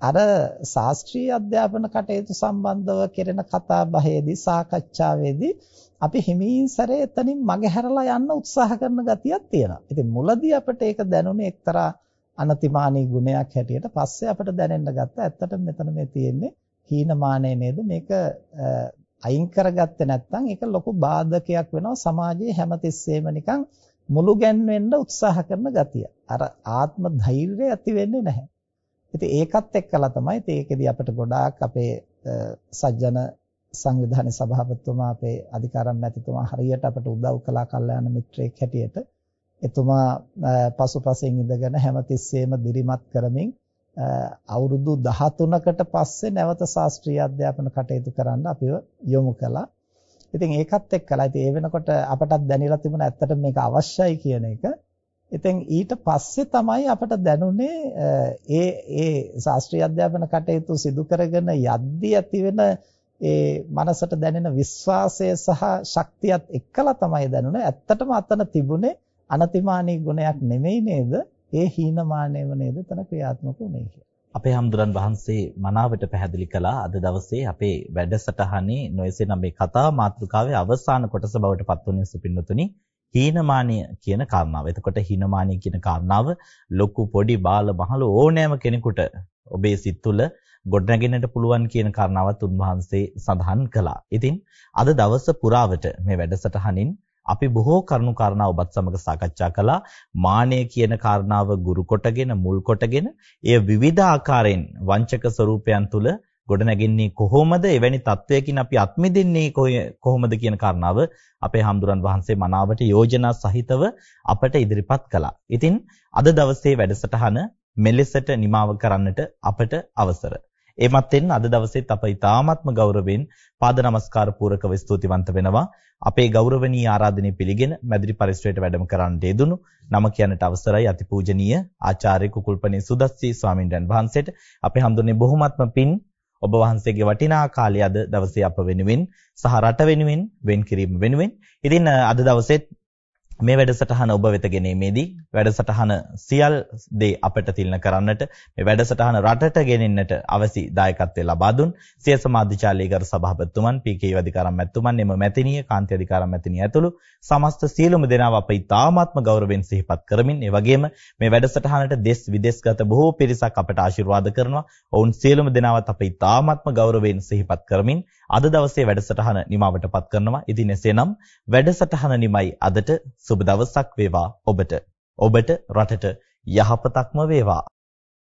අර ශාස්ත්‍රීය අධ්‍යාපන කටයුතු සම්බන්ධව කෙරෙන කතා බහේදී සාකච්ඡාවේදී අපි හිමින් සැරේ එතනින් මගහැරලා යන්න උත්සාහ කරන ගතියක් තියෙනවා. ඉතින් මුලදී අපිට ඒක දැනුනේ එක්තරා අනතිමානී ගුණයක් හැටියට පස්සේ අපිට දැනෙන්න ගත්තා ඇත්තටම මෙතන මේ තියෙන්නේ හීනමානය නේද මේක අයින් කරගත්තේ නැත්නම් ඒක ලොකු බාධකයක් වෙනවා සමාජයේ හැමතිස්සෙම නිකන් මුළු ගැන්වෙන්න උත්සාහ කරන ගතිය. අර ආත්ම ධෛර්යය ඇති වෙන්නේ නැහැ. ඉතින් ඒකත් එක්කලා තමයි ඒකෙදි අපිට ගොඩාක් අපේ සජ්ජන සංවිධානයේ සභාපතිතුමා අපේ අධිකාරම් මැතිතුමා හරියට අපට උදව් කළා කල්යාණ මිත්‍රයෙක් හැටියට එතුමා පසුපසින් ඉඳගෙන හැමතිස්සෙම දිරිමත් කරමින් අවුරුදු 13කට පස්සේ නැවත ශාස්ත්‍රීය අධ්‍යාපන කටයුතු කරන්න අපිව යොමු කළා. ඉතින් ඒකත් එක්කලා ඉතින් ඒ වෙනකොට අපටත් දැනিলা තිබුණා ඇත්තට මේක අවශ්‍යයි කියන එක. ඉතින් ඊට පස්සේ තමයි අපට දැනුනේ ඒ ඒ ශාස්ත්‍රීය අධ්‍යාපන කටයුතු සිදු කරගෙන යද්දී ඇති වෙන ඒ මනසට දැනෙන විශ්වාසය සහ ශක්තියත් එක්කලා තමයි දැනුනේ. ඇත්තටම අතන තිබුණේ අනතිමානී ගුණයක් නෙමෙයි නේද? ඒ හීනමානයම නේද තන ක්‍රියාත්මක වුනේ කියලා. අපේ හම්දුරන් වහන්සේ මනාවට පැහැදිලි කළා අද දවසේ අපේ වැඩසටහනේ නොයසේනම් මේ කතා මාතෘකාවේ අවසාන කොටස බවට පත්වන්නේ සුපින්නතුනි හීනමානීය කියන කාරණාව. එතකොට හීනමානීය කියන කාරණාව ලොකු පොඩි බාල මහලු ඕනෑම කෙනෙකුට ඔබේ සිත් තුළ ගොඩනැගෙන්නට පුළුවන් කියන කාරණාවත් උන්වහන්සේ සඳහන් කළා. ඉතින් අද දවස පුරාවට මේ වැඩසටහනින් අපි බොහෝ කරුණු කාරණා ඔබත් සමග සාකච්ඡා කළා. මානය කියන කාරණාව ගුරු කොටගෙන මුල් කොටගෙන එය විවිධ ආකාරයෙන් වංචක ස්වરૂපයන් තුල ගොඩනැගෙන්නේ කොහොමද එවැනි තත්වයකින් අපි අත්මිදෙන්නේ කොහොමද කියන කාරණාව අපේ හාමුදුරන් වහන්සේ මනාවට යෝජනා සහිතව අපට ඉදිරිපත් කළා. ඉතින් අද දවසේ වැඩසටහන මෙලෙසට නිමාව කරන්නට අපට අවසර. එමත් එන්න අද දවසේත් අප ඊ타ත්ම ගෞරවයෙන් පාද නමස්කාර පූරකව ස්තුතිවන්ත වෙනවා. අපේ ගෞරවනීය ආරාධනය පිළිගෙන මැදිරි පරිසරයට වැඩම කරන්නට යෙදුණු නම කියන්නට අවසරයි අතිපූජනීය ආචාර්ය කුකුල්පනේ සුදස්සී ස්වාමින්වයන් වහන්සේට අපි හඳුන්නේ බොහොමත්ම පින් ඔබ වහන්සේගේ වටිනා කාලය අද දවසේ අප වෙනුවෙන් සහ රට වෙනුවෙන් වෙන් කිරීම වෙනුවෙන්. ඉතින් අද දවසේත් මේ වැඩසටහන ඔබ වෙත ගෙනීමේදී වැඩසටහන සියල් දේ අපට තිලන කරන්නට මේ වැඩසටහන රටට ගෙනෙන්නට අවසි දායකත්වය ලබා දුන්. සිය සමාධිචාලීකර සභාපතිතුමන් පී.කේ අධිකාරම් මැතිතුමන් එම මැතිණිය කාන්ති අධිකාරම් මැතිණිය ඇතුළු සමස්ත සියලුම දෙනාව අප ඉතාමත්ම ගෞරවයෙන් සිහිපත් කරමින් ඒ වගේම මේ වැඩසටහනට දෙස් විදේශගත බොහෝ පිරිසක් අපට ආශිර්වාද කරනවා. ඔවුන් සියලුම දෙනාවත් අප ඉතාමත්ම ගෞරවයෙන් සිහිපත් කරමින් අද දවසේ වැඩසටහන නිමවටපත් කරනවා ඉතින් එසේනම් වැඩසටහන නිමයි අදට සුබ දවසක් වේවා ඔබට. ඔබට රටට යහපතක්ම වේවා.